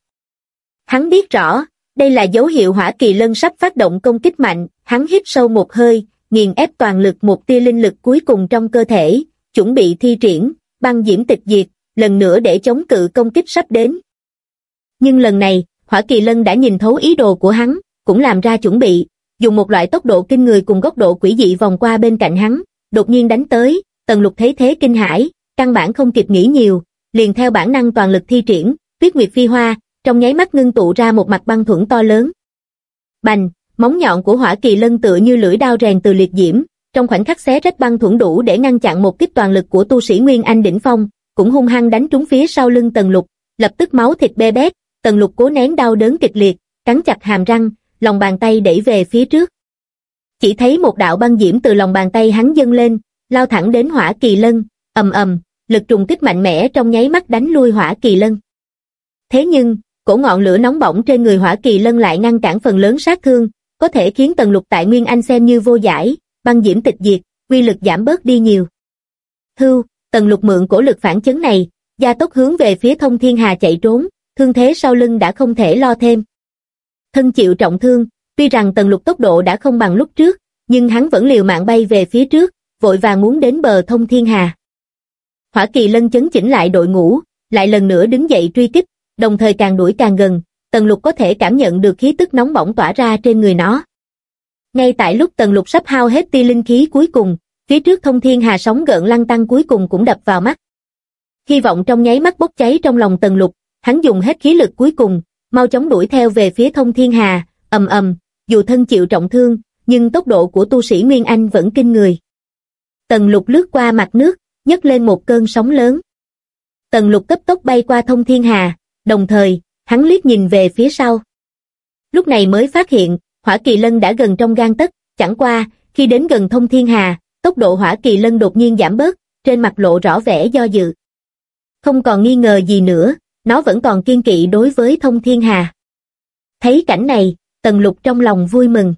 Hắn biết rõ, đây là dấu hiệu hỏa kỳ lân sắp phát động công kích mạnh, hắn hít sâu một hơi, nghiền ép toàn lực một tia linh lực cuối cùng trong cơ thể, chuẩn bị thi triển, băng diễm tịch diệt, lần nữa để chống cự công kích sắp đến. Nhưng lần này, hỏa kỳ lân đã nhìn thấu ý đồ của hắn, cũng làm ra chuẩn bị, dùng một loại tốc độ kinh người cùng góc độ quỷ dị vòng qua bên cạnh hắn, đột nhiên đánh tới, tần lục thấy thế kinh hãi, căn bản không kịp nghĩ nhiều, liền theo bản năng toàn lực thi triển, tuyết nguyệt phi hoa, trong nháy mắt ngưng tụ ra một mặt băng thuẫn to lớn. Bành, móng nhọn của hỏa kỳ lân tựa như lưỡi đao rèn từ liệt diễm, trong khoảnh khắc xé rách băng thuẫn đủ để ngăn chặn một kích toàn lực của tu sĩ Nguyên Anh đỉnh phong, cũng hung hăng đánh trúng phía sau lưng Tần Lục, lập tức máu thịt bê bét, Tần Lục cố nén đau đớn kịch liệt, cắn chặt hàm răng, lòng bàn tay đẩy về phía trước. Chỉ thấy một đạo băng diễm từ lòng bàn tay hắn dâng lên, lao thẳng đến hỏa kỳ lân, ầm ầm, lực trùng kích mạnh mẽ trong nháy mắt đánh lui hỏa kỳ lân. Thế nhưng, cổ ngọn lửa nóng bỏng trên người hỏa kỳ lân lại ngăn cản phần lớn sát thương, có thể khiến tần lục tại Nguyên Anh xem như vô giải, băng diễm tịch diệt, quy lực giảm bớt đi nhiều. Hưu, tần lục mượn cổ lực phản chấn này, gia tốc hướng về phía thông thiên hà chạy trốn, thương thế sau lưng đã không thể lo thêm. Thân chịu trọng thương, tuy rằng tần lục tốc độ đã không bằng lúc trước, nhưng hắn vẫn liều mạng bay về phía trước, vội vàng muốn đến bờ thông thiên hà. Hỏa kỳ lân chấn chỉnh lại đội ngũ, lại lần nữa đứng dậy truy kích, đồng thời càng đuổi càng gần, tần lục có thể cảm nhận được khí tức nóng bỏng tỏa ra trên người nó. Ngay tại lúc tần lục sắp hao hết tia linh khí cuối cùng, phía trước thông thiên hà sóng gợn lăn tăng cuối cùng cũng đập vào mắt. Hy vọng trong nháy mắt bốc cháy trong lòng tần lục, hắn dùng hết khí lực cuối cùng, mau chóng đuổi theo về phía thông thiên hà, ầm ầm, dù thân chịu trọng thương, nhưng tốc độ của tu sĩ Nguyên Anh vẫn kinh người. Tần lục lướt qua mặt nước, nhấc lên một cơn sóng lớn. Tần lục cấp tốc bay qua thông thiên hà, đồng thời, hắn liếc nhìn về phía sau. Lúc này mới phát hiện, hỏa kỳ lân đã gần trong gan tất, chẳng qua, khi đến gần thông thiên hà, tốc độ hỏa kỳ lân đột nhiên giảm bớt, trên mặt lộ rõ vẻ do dự. Không còn nghi ngờ gì nữa, nó vẫn còn kiên kỵ đối với thông thiên hà. Thấy cảnh này, tần lục trong lòng vui mừng.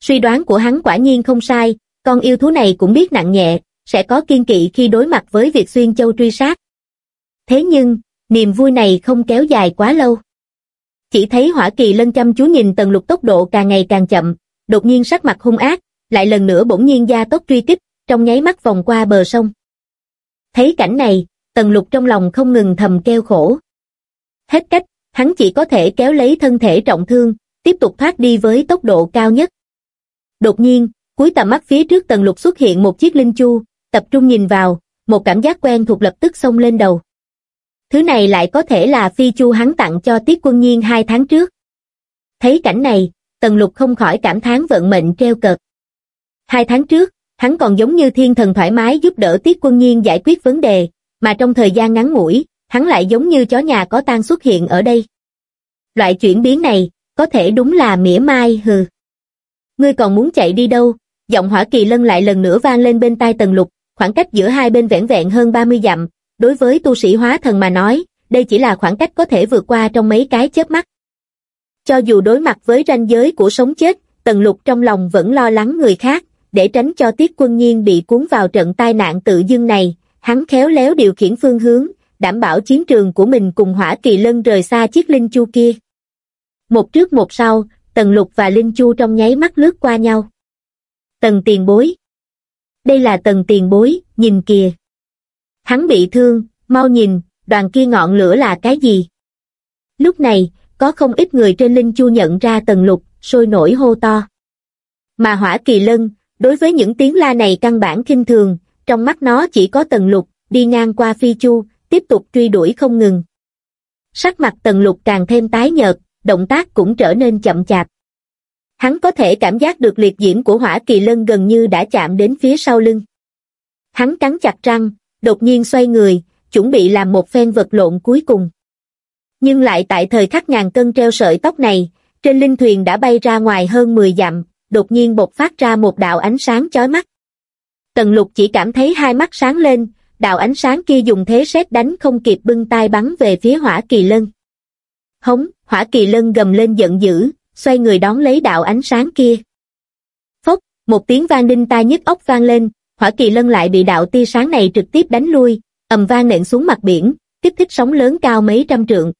Suy đoán của hắn quả nhiên không sai, con yêu thú này cũng biết nặng nhẹ, sẽ có kiên kỵ khi đối mặt với việc xuyên châu truy sát. Thế nhưng, niềm vui này không kéo dài quá lâu. Chỉ thấy hỏa kỳ lân chăm chú nhìn tần lục tốc độ càng ngày càng chậm, đột nhiên sắc mặt hung ác, lại lần nữa bỗng nhiên gia tốc truy kích, trong nháy mắt vòng qua bờ sông. Thấy cảnh này, tần lục trong lòng không ngừng thầm kêu khổ. Hết cách, hắn chỉ có thể kéo lấy thân thể trọng thương, tiếp tục thoát đi với tốc độ cao nhất. Đột nhiên, cuối tầm mắt phía trước tần lục xuất hiện một chiếc linh chu, tập trung nhìn vào, một cảm giác quen thuộc lập tức xông lên đầu. Thứ này lại có thể là phi chu hắn tặng cho tiết quân nhiên hai tháng trước. Thấy cảnh này, tần lục không khỏi cảm thán vận mệnh treo cợt. Hai tháng trước, hắn còn giống như thiên thần thoải mái giúp đỡ tiết quân nhiên giải quyết vấn đề, mà trong thời gian ngắn ngủi, hắn lại giống như chó nhà có tan xuất hiện ở đây. Loại chuyển biến này, có thể đúng là mỉa mai hừ. Ngươi còn muốn chạy đi đâu? Giọng hỏa kỳ lân lại lần nữa vang lên bên tai tần lục, khoảng cách giữa hai bên vẻn vẹn hơn 30 dặm, đối với tu sĩ hóa thần mà nói, đây chỉ là khoảng cách có thể vượt qua trong mấy cái chớp mắt. Cho dù đối mặt với ranh giới của sống chết, tần lục trong lòng vẫn lo lắng người khác, để tránh cho tiết quân nhiên bị cuốn vào trận tai nạn tự dưng này, hắn khéo léo điều khiển phương hướng, đảm bảo chiến trường của mình cùng hỏa kỳ lân rời xa chiếc linh chu kia. Một trước một sau, Tần Lục và Linh Chu trong nháy mắt lướt qua nhau. Tần tiền bối. Đây là tần tiền bối, nhìn kìa. Hắn bị thương, mau nhìn, đoàn kia ngọn lửa là cái gì? Lúc này, có không ít người trên Linh Chu nhận ra tần lục, sôi nổi hô to. Mà hỏa kỳ lân, đối với những tiếng la này căn bản kinh thường, trong mắt nó chỉ có tần lục, đi ngang qua phi chu, tiếp tục truy đuổi không ngừng. Sắc mặt tần lục càng thêm tái nhợt, động tác cũng trở nên chậm chạp. Hắn có thể cảm giác được liệt diễm của hỏa kỳ lân gần như đã chạm đến phía sau lưng. Hắn cắn chặt răng, đột nhiên xoay người, chuẩn bị làm một phen vật lộn cuối cùng. Nhưng lại tại thời khắc ngàn cân treo sợi tóc này, trên linh thuyền đã bay ra ngoài hơn 10 dặm, đột nhiên bộc phát ra một đạo ánh sáng chói mắt. Tần lục chỉ cảm thấy hai mắt sáng lên, đạo ánh sáng kia dùng thế sét đánh không kịp bưng tay bắn về phía hỏa kỳ lân. Hống, hỏa kỳ lân gầm lên giận dữ, xoay người đón lấy đạo ánh sáng kia. Phốc, một tiếng vang đinh tai nhức óc vang lên, hỏa kỳ lân lại bị đạo tia sáng này trực tiếp đánh lui, ầm vang nện xuống mặt biển, kích thích sóng lớn cao mấy trăm trượng.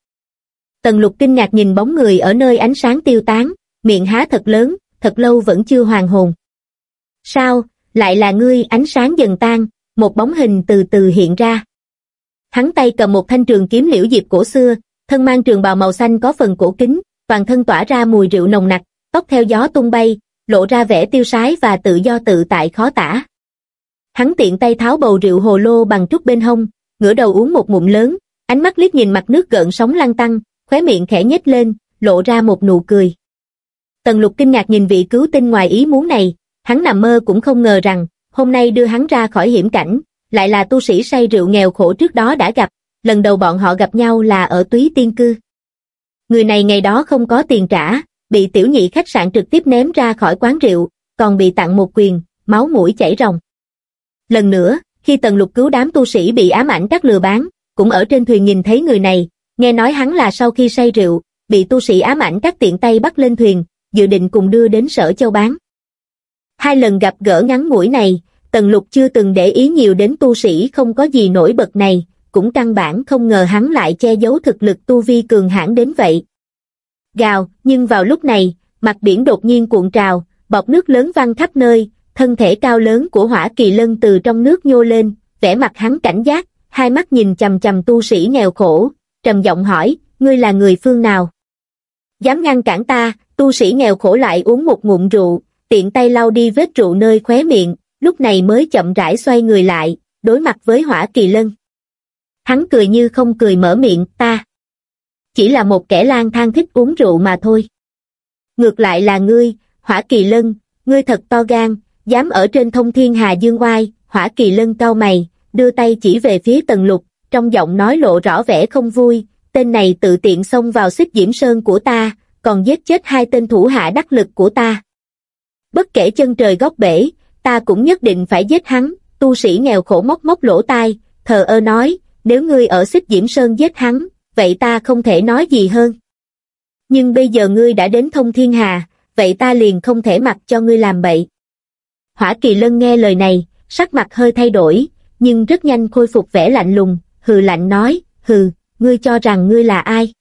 Tần lục kinh ngạc nhìn bóng người ở nơi ánh sáng tiêu tán, miệng há thật lớn, thật lâu vẫn chưa hoàn hồn. Sao, lại là ngươi ánh sáng dần tan, một bóng hình từ từ hiện ra. Hắn tay cầm một thanh trường kiếm liễu diệp cổ xưa, thân mang trường bào màu xanh có phần cổ kính, toàn thân tỏa ra mùi rượu nồng nặc, tóc theo gió tung bay, lộ ra vẻ tiêu sái và tự do tự tại khó tả. Hắn tiện tay tháo bầu rượu hồ lô bằng trúc bên hông, ngửa đầu uống một ngụm lớn, ánh mắt liếc nhìn mặt nước gợn sóng lăn tăng, khóe miệng khẽ nhếch lên, lộ ra một nụ cười. Tần lục kinh ngạc nhìn vị cứu tinh ngoài ý muốn này, hắn nằm mơ cũng không ngờ rằng, hôm nay đưa hắn ra khỏi hiểm cảnh, lại là tu sĩ say rượu nghèo khổ trước đó đã gặp, lần đầu bọn họ gặp nhau là ở túy tiên cư. Người này ngày đó không có tiền trả, bị tiểu nhị khách sạn trực tiếp ném ra khỏi quán rượu, còn bị tặng một quyền, máu mũi chảy ròng. Lần nữa, khi tần lục cứu đám tu sĩ bị ám ảnh các lừa bán, cũng ở trên thuyền nhìn thấy người này, nghe nói hắn là sau khi say rượu, bị tu sĩ ám ảnh các tiện tay bắt lên thuyền, dự định cùng đưa đến sở châu bán. Hai lần gặp gỡ ngắn ngủi này, Tần Lục chưa từng để ý nhiều đến tu sĩ không có gì nổi bật này, cũng căn bản không ngờ hắn lại che giấu thực lực tu vi cường hãn đến vậy. Gào, nhưng vào lúc này, mặt biển đột nhiên cuộn trào, bọt nước lớn văng khắp nơi, thân thể cao lớn của hỏa kỳ lân từ trong nước nhô lên, vẻ mặt hắn cảnh giác, hai mắt nhìn chầm chầm tu sĩ nghèo khổ, trầm giọng hỏi, ngươi là người phương nào? Dám ngăn cản ta, tu sĩ nghèo khổ lại uống một ngụm rượu, tiện tay lau đi vết rượu nơi khóe miệng, lúc này mới chậm rãi xoay người lại, đối mặt với hỏa kỳ lân. Hắn cười như không cười mở miệng, ta. Chỉ là một kẻ lang thang thích uống rượu mà thôi. Ngược lại là ngươi, hỏa kỳ lân, ngươi thật to gan, dám ở trên thông thiên hà dương oai, hỏa kỳ lân cao mày, đưa tay chỉ về phía tần lục, trong giọng nói lộ rõ vẻ không vui, tên này tự tiện xông vào xích diễm sơn của ta, còn giết chết hai tên thủ hạ đắc lực của ta. Bất kể chân trời góc bể, ta cũng nhất định phải giết hắn, tu sĩ nghèo khổ móc móc lỗ tai, thờ ơ nói, nếu ngươi ở xích diễm sơn giết hắn, vậy ta không thể nói gì hơn. Nhưng bây giờ ngươi đã đến thông thiên hà, vậy ta liền không thể mặc cho ngươi làm bậy. Hỏa kỳ lân nghe lời này, sắc mặt hơi thay đổi, nhưng rất nhanh khôi phục vẻ lạnh lùng, hừ lạnh nói, hừ, ngươi cho rằng ngươi là ai?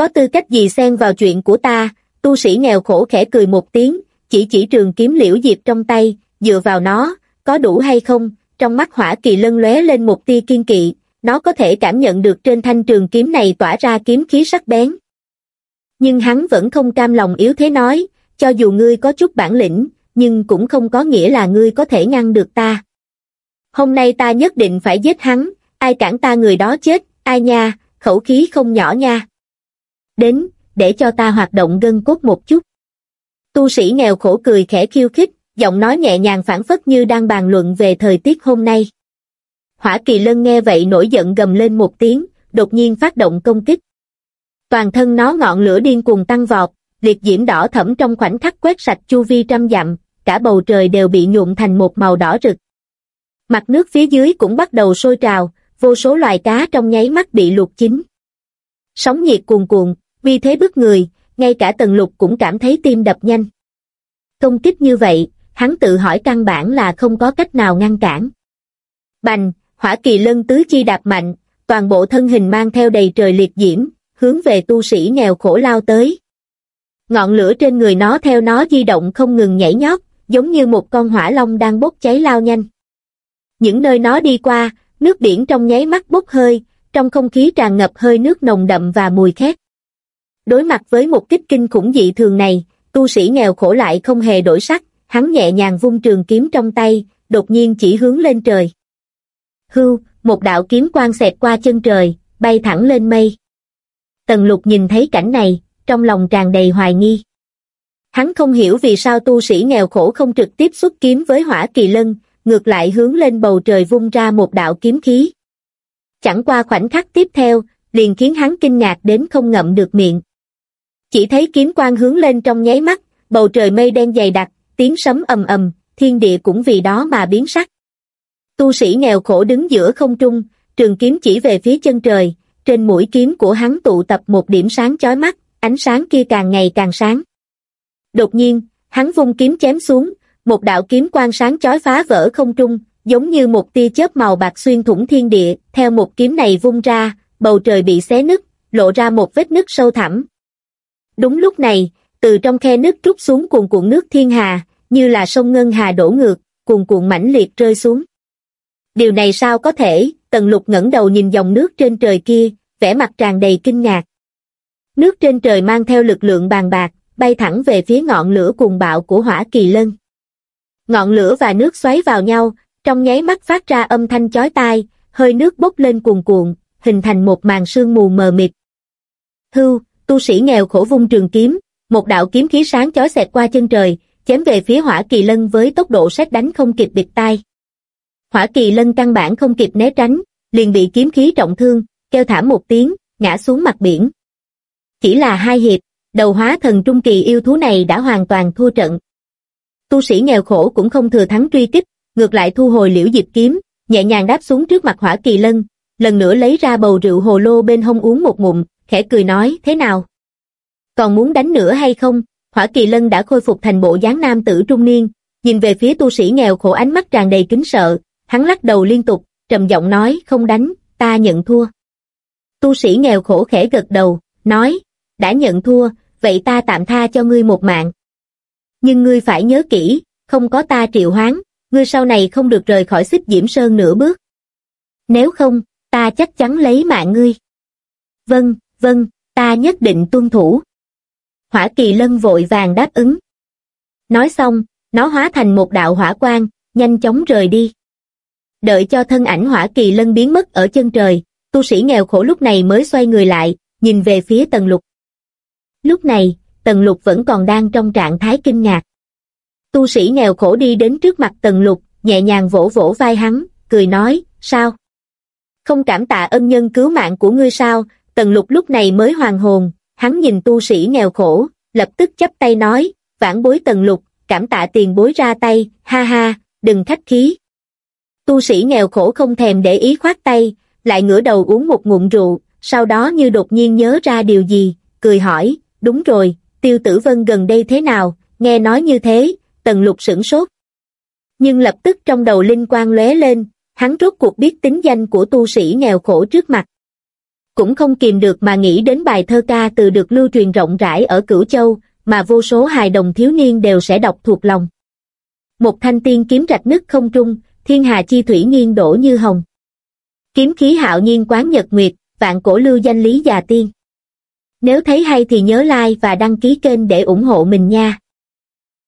Có tư cách gì xen vào chuyện của ta, tu sĩ nghèo khổ khẽ cười một tiếng, chỉ chỉ trường kiếm liễu diệp trong tay, dựa vào nó, có đủ hay không, trong mắt hỏa kỳ lân lóe lên một tia kiên kỵ, nó có thể cảm nhận được trên thanh trường kiếm này tỏa ra kiếm khí sắc bén. Nhưng hắn vẫn không cam lòng yếu thế nói, cho dù ngươi có chút bản lĩnh, nhưng cũng không có nghĩa là ngươi có thể ngăn được ta. Hôm nay ta nhất định phải giết hắn, ai cản ta người đó chết, ai nha, khẩu khí không nhỏ nha. Đến, để cho ta hoạt động gân cốt một chút. Tu sĩ nghèo khổ cười khẽ khiêu khích, giọng nói nhẹ nhàng phản phất như đang bàn luận về thời tiết hôm nay. Hỏa kỳ lân nghe vậy nổi giận gầm lên một tiếng, đột nhiên phát động công kích. Toàn thân nó ngọn lửa điên cuồng tăng vọt, liệt diễm đỏ thẫm trong khoảnh khắc quét sạch chu vi trăm dặm, cả bầu trời đều bị nhuộm thành một màu đỏ rực. Mặt nước phía dưới cũng bắt đầu sôi trào, vô số loài cá trong nháy mắt bị luộc chín. Sóng nhiệt cuồn cuộn, vì thế bức người, ngay cả tần lục cũng cảm thấy tim đập nhanh. Công kích như vậy, hắn tự hỏi căn bản là không có cách nào ngăn cản. Bành, hỏa kỳ lân tứ chi đạp mạnh, toàn bộ thân hình mang theo đầy trời liệt diễm, hướng về tu sĩ nghèo khổ lao tới. Ngọn lửa trên người nó theo nó di động không ngừng nhảy nhót, giống như một con hỏa long đang bốc cháy lao nhanh. Những nơi nó đi qua, nước biển trong nháy mắt bốc hơi, trong không khí tràn ngập hơi nước nồng đậm và mùi khét. Đối mặt với một kích kinh khủng dị thường này, tu sĩ nghèo khổ lại không hề đổi sắc, hắn nhẹ nhàng vung trường kiếm trong tay, đột nhiên chỉ hướng lên trời. Hưu, một đạo kiếm quang xẹt qua chân trời, bay thẳng lên mây. Tần lục nhìn thấy cảnh này, trong lòng tràn đầy hoài nghi. Hắn không hiểu vì sao tu sĩ nghèo khổ không trực tiếp xuất kiếm với hỏa kỳ lân, ngược lại hướng lên bầu trời vung ra một đạo kiếm khí. Chẳng qua khoảnh khắc tiếp theo, liền khiến hắn kinh ngạc đến không ngậm được miệng. Chỉ thấy kiếm quang hướng lên trong nháy mắt, bầu trời mây đen dày đặc, tiếng sấm ầm ầm, thiên địa cũng vì đó mà biến sắc. Tu sĩ nghèo khổ đứng giữa không trung, trường kiếm chỉ về phía chân trời, trên mũi kiếm của hắn tụ tập một điểm sáng chói mắt, ánh sáng kia càng ngày càng sáng. Đột nhiên, hắn vung kiếm chém xuống, một đạo kiếm quang sáng chói phá vỡ không trung, giống như một tia chớp màu bạc xuyên thủng thiên địa, theo một kiếm này vung ra, bầu trời bị xé nứt, lộ ra một vết nứt sâu thẳm. Đúng lúc này, từ trong khe nước trút xuống cuồn cuộn nước thiên hà, như là sông Ngân Hà đổ ngược, cuồn cuộn mãnh liệt rơi xuống. Điều này sao có thể, tần lục ngẩng đầu nhìn dòng nước trên trời kia, vẻ mặt tràn đầy kinh ngạc. Nước trên trời mang theo lực lượng bàn bạc, bay thẳng về phía ngọn lửa cuồng bạo của hỏa kỳ lân. Ngọn lửa và nước xoáy vào nhau, trong nháy mắt phát ra âm thanh chói tai, hơi nước bốc lên cuồn cuộn, hình thành một màn sương mù mờ mịt. Hưu, tu sĩ nghèo khổ vung trường kiếm, một đạo kiếm khí sáng chói xẹt qua chân trời, chém về phía hỏa kỳ lân với tốc độ xét đánh không kịp bịt tai. Hỏa kỳ lân căn bản không kịp né tránh, liền bị kiếm khí trọng thương, kêu thảm một tiếng, ngã xuống mặt biển. Chỉ là hai hiệp, đầu hóa thần trung kỳ yêu thú này đã hoàn toàn thua trận. Tu sĩ nghèo khổ cũng không thừa thắng truy kích, ngược lại thu hồi liễu diệp kiếm, nhẹ nhàng đáp xuống trước mặt hỏa kỳ lân, lần nữa lấy ra bầu rượu hồ lô bên hông uống một ngụm, khẽ cười nói, thế nào? Còn muốn đánh nữa hay không? Hỏa kỳ lân đã khôi phục thành bộ dáng nam tử trung niên, nhìn về phía tu sĩ nghèo khổ ánh mắt tràn đầy kính sợ, hắn lắc đầu liên tục, trầm giọng nói, không đánh, ta nhận thua. Tu sĩ nghèo khổ khẽ gật đầu, nói, đã nhận thua, vậy ta tạm tha cho ngươi một mạng. Nhưng ngươi phải nhớ kỹ, không có ta triệu hoán, ngươi sau này không được rời khỏi xích diễm sơn nửa bước. Nếu không, ta chắc chắn lấy mạng ngươi. Vâng, vâng, ta nhất định tuân thủ. Hỏa kỳ lân vội vàng đáp ứng. Nói xong, nó hóa thành một đạo hỏa quang, nhanh chóng rời đi. Đợi cho thân ảnh hỏa kỳ lân biến mất ở chân trời, tu sĩ nghèo khổ lúc này mới xoay người lại, nhìn về phía tần lục. Lúc này, tần lục vẫn còn đang trong trạng thái kinh ngạc. Tu sĩ nghèo khổ đi đến trước mặt tần lục, nhẹ nhàng vỗ vỗ vai hắn, cười nói, sao? Không cảm tạ ân nhân cứu mạng của ngươi sao, tần lục lúc này mới hoàn hồn, hắn nhìn tu sĩ nghèo khổ, lập tức chấp tay nói, vãn bối tần lục, cảm tạ tiền bối ra tay, ha ha, đừng khách khí. Tu sĩ nghèo khổ không thèm để ý khoát tay, lại ngửa đầu uống một ngụm rượu, sau đó như đột nhiên nhớ ra điều gì, cười hỏi, đúng rồi, tiêu tử vân gần đây thế nào, nghe nói như thế, tần lục sửng sốt. Nhưng lập tức trong đầu linh quang lóe lên, hắn rốt cuộc biết tính danh của tu sĩ nghèo khổ trước mặt. Cũng không kìm được mà nghĩ đến bài thơ ca từ được lưu truyền rộng rãi ở Cửu Châu, mà vô số hài đồng thiếu niên đều sẽ đọc thuộc lòng. Một thanh tiên kiếm rạch nứt không trung, thiên hà chi thủy nghiêng đổ như hồng. Kiếm khí hạo nhiên quán nhật nguyệt, vạn cổ lưu danh lý già tiên. Nếu thấy hay thì nhớ like và đăng ký kênh để ủng hộ mình nha.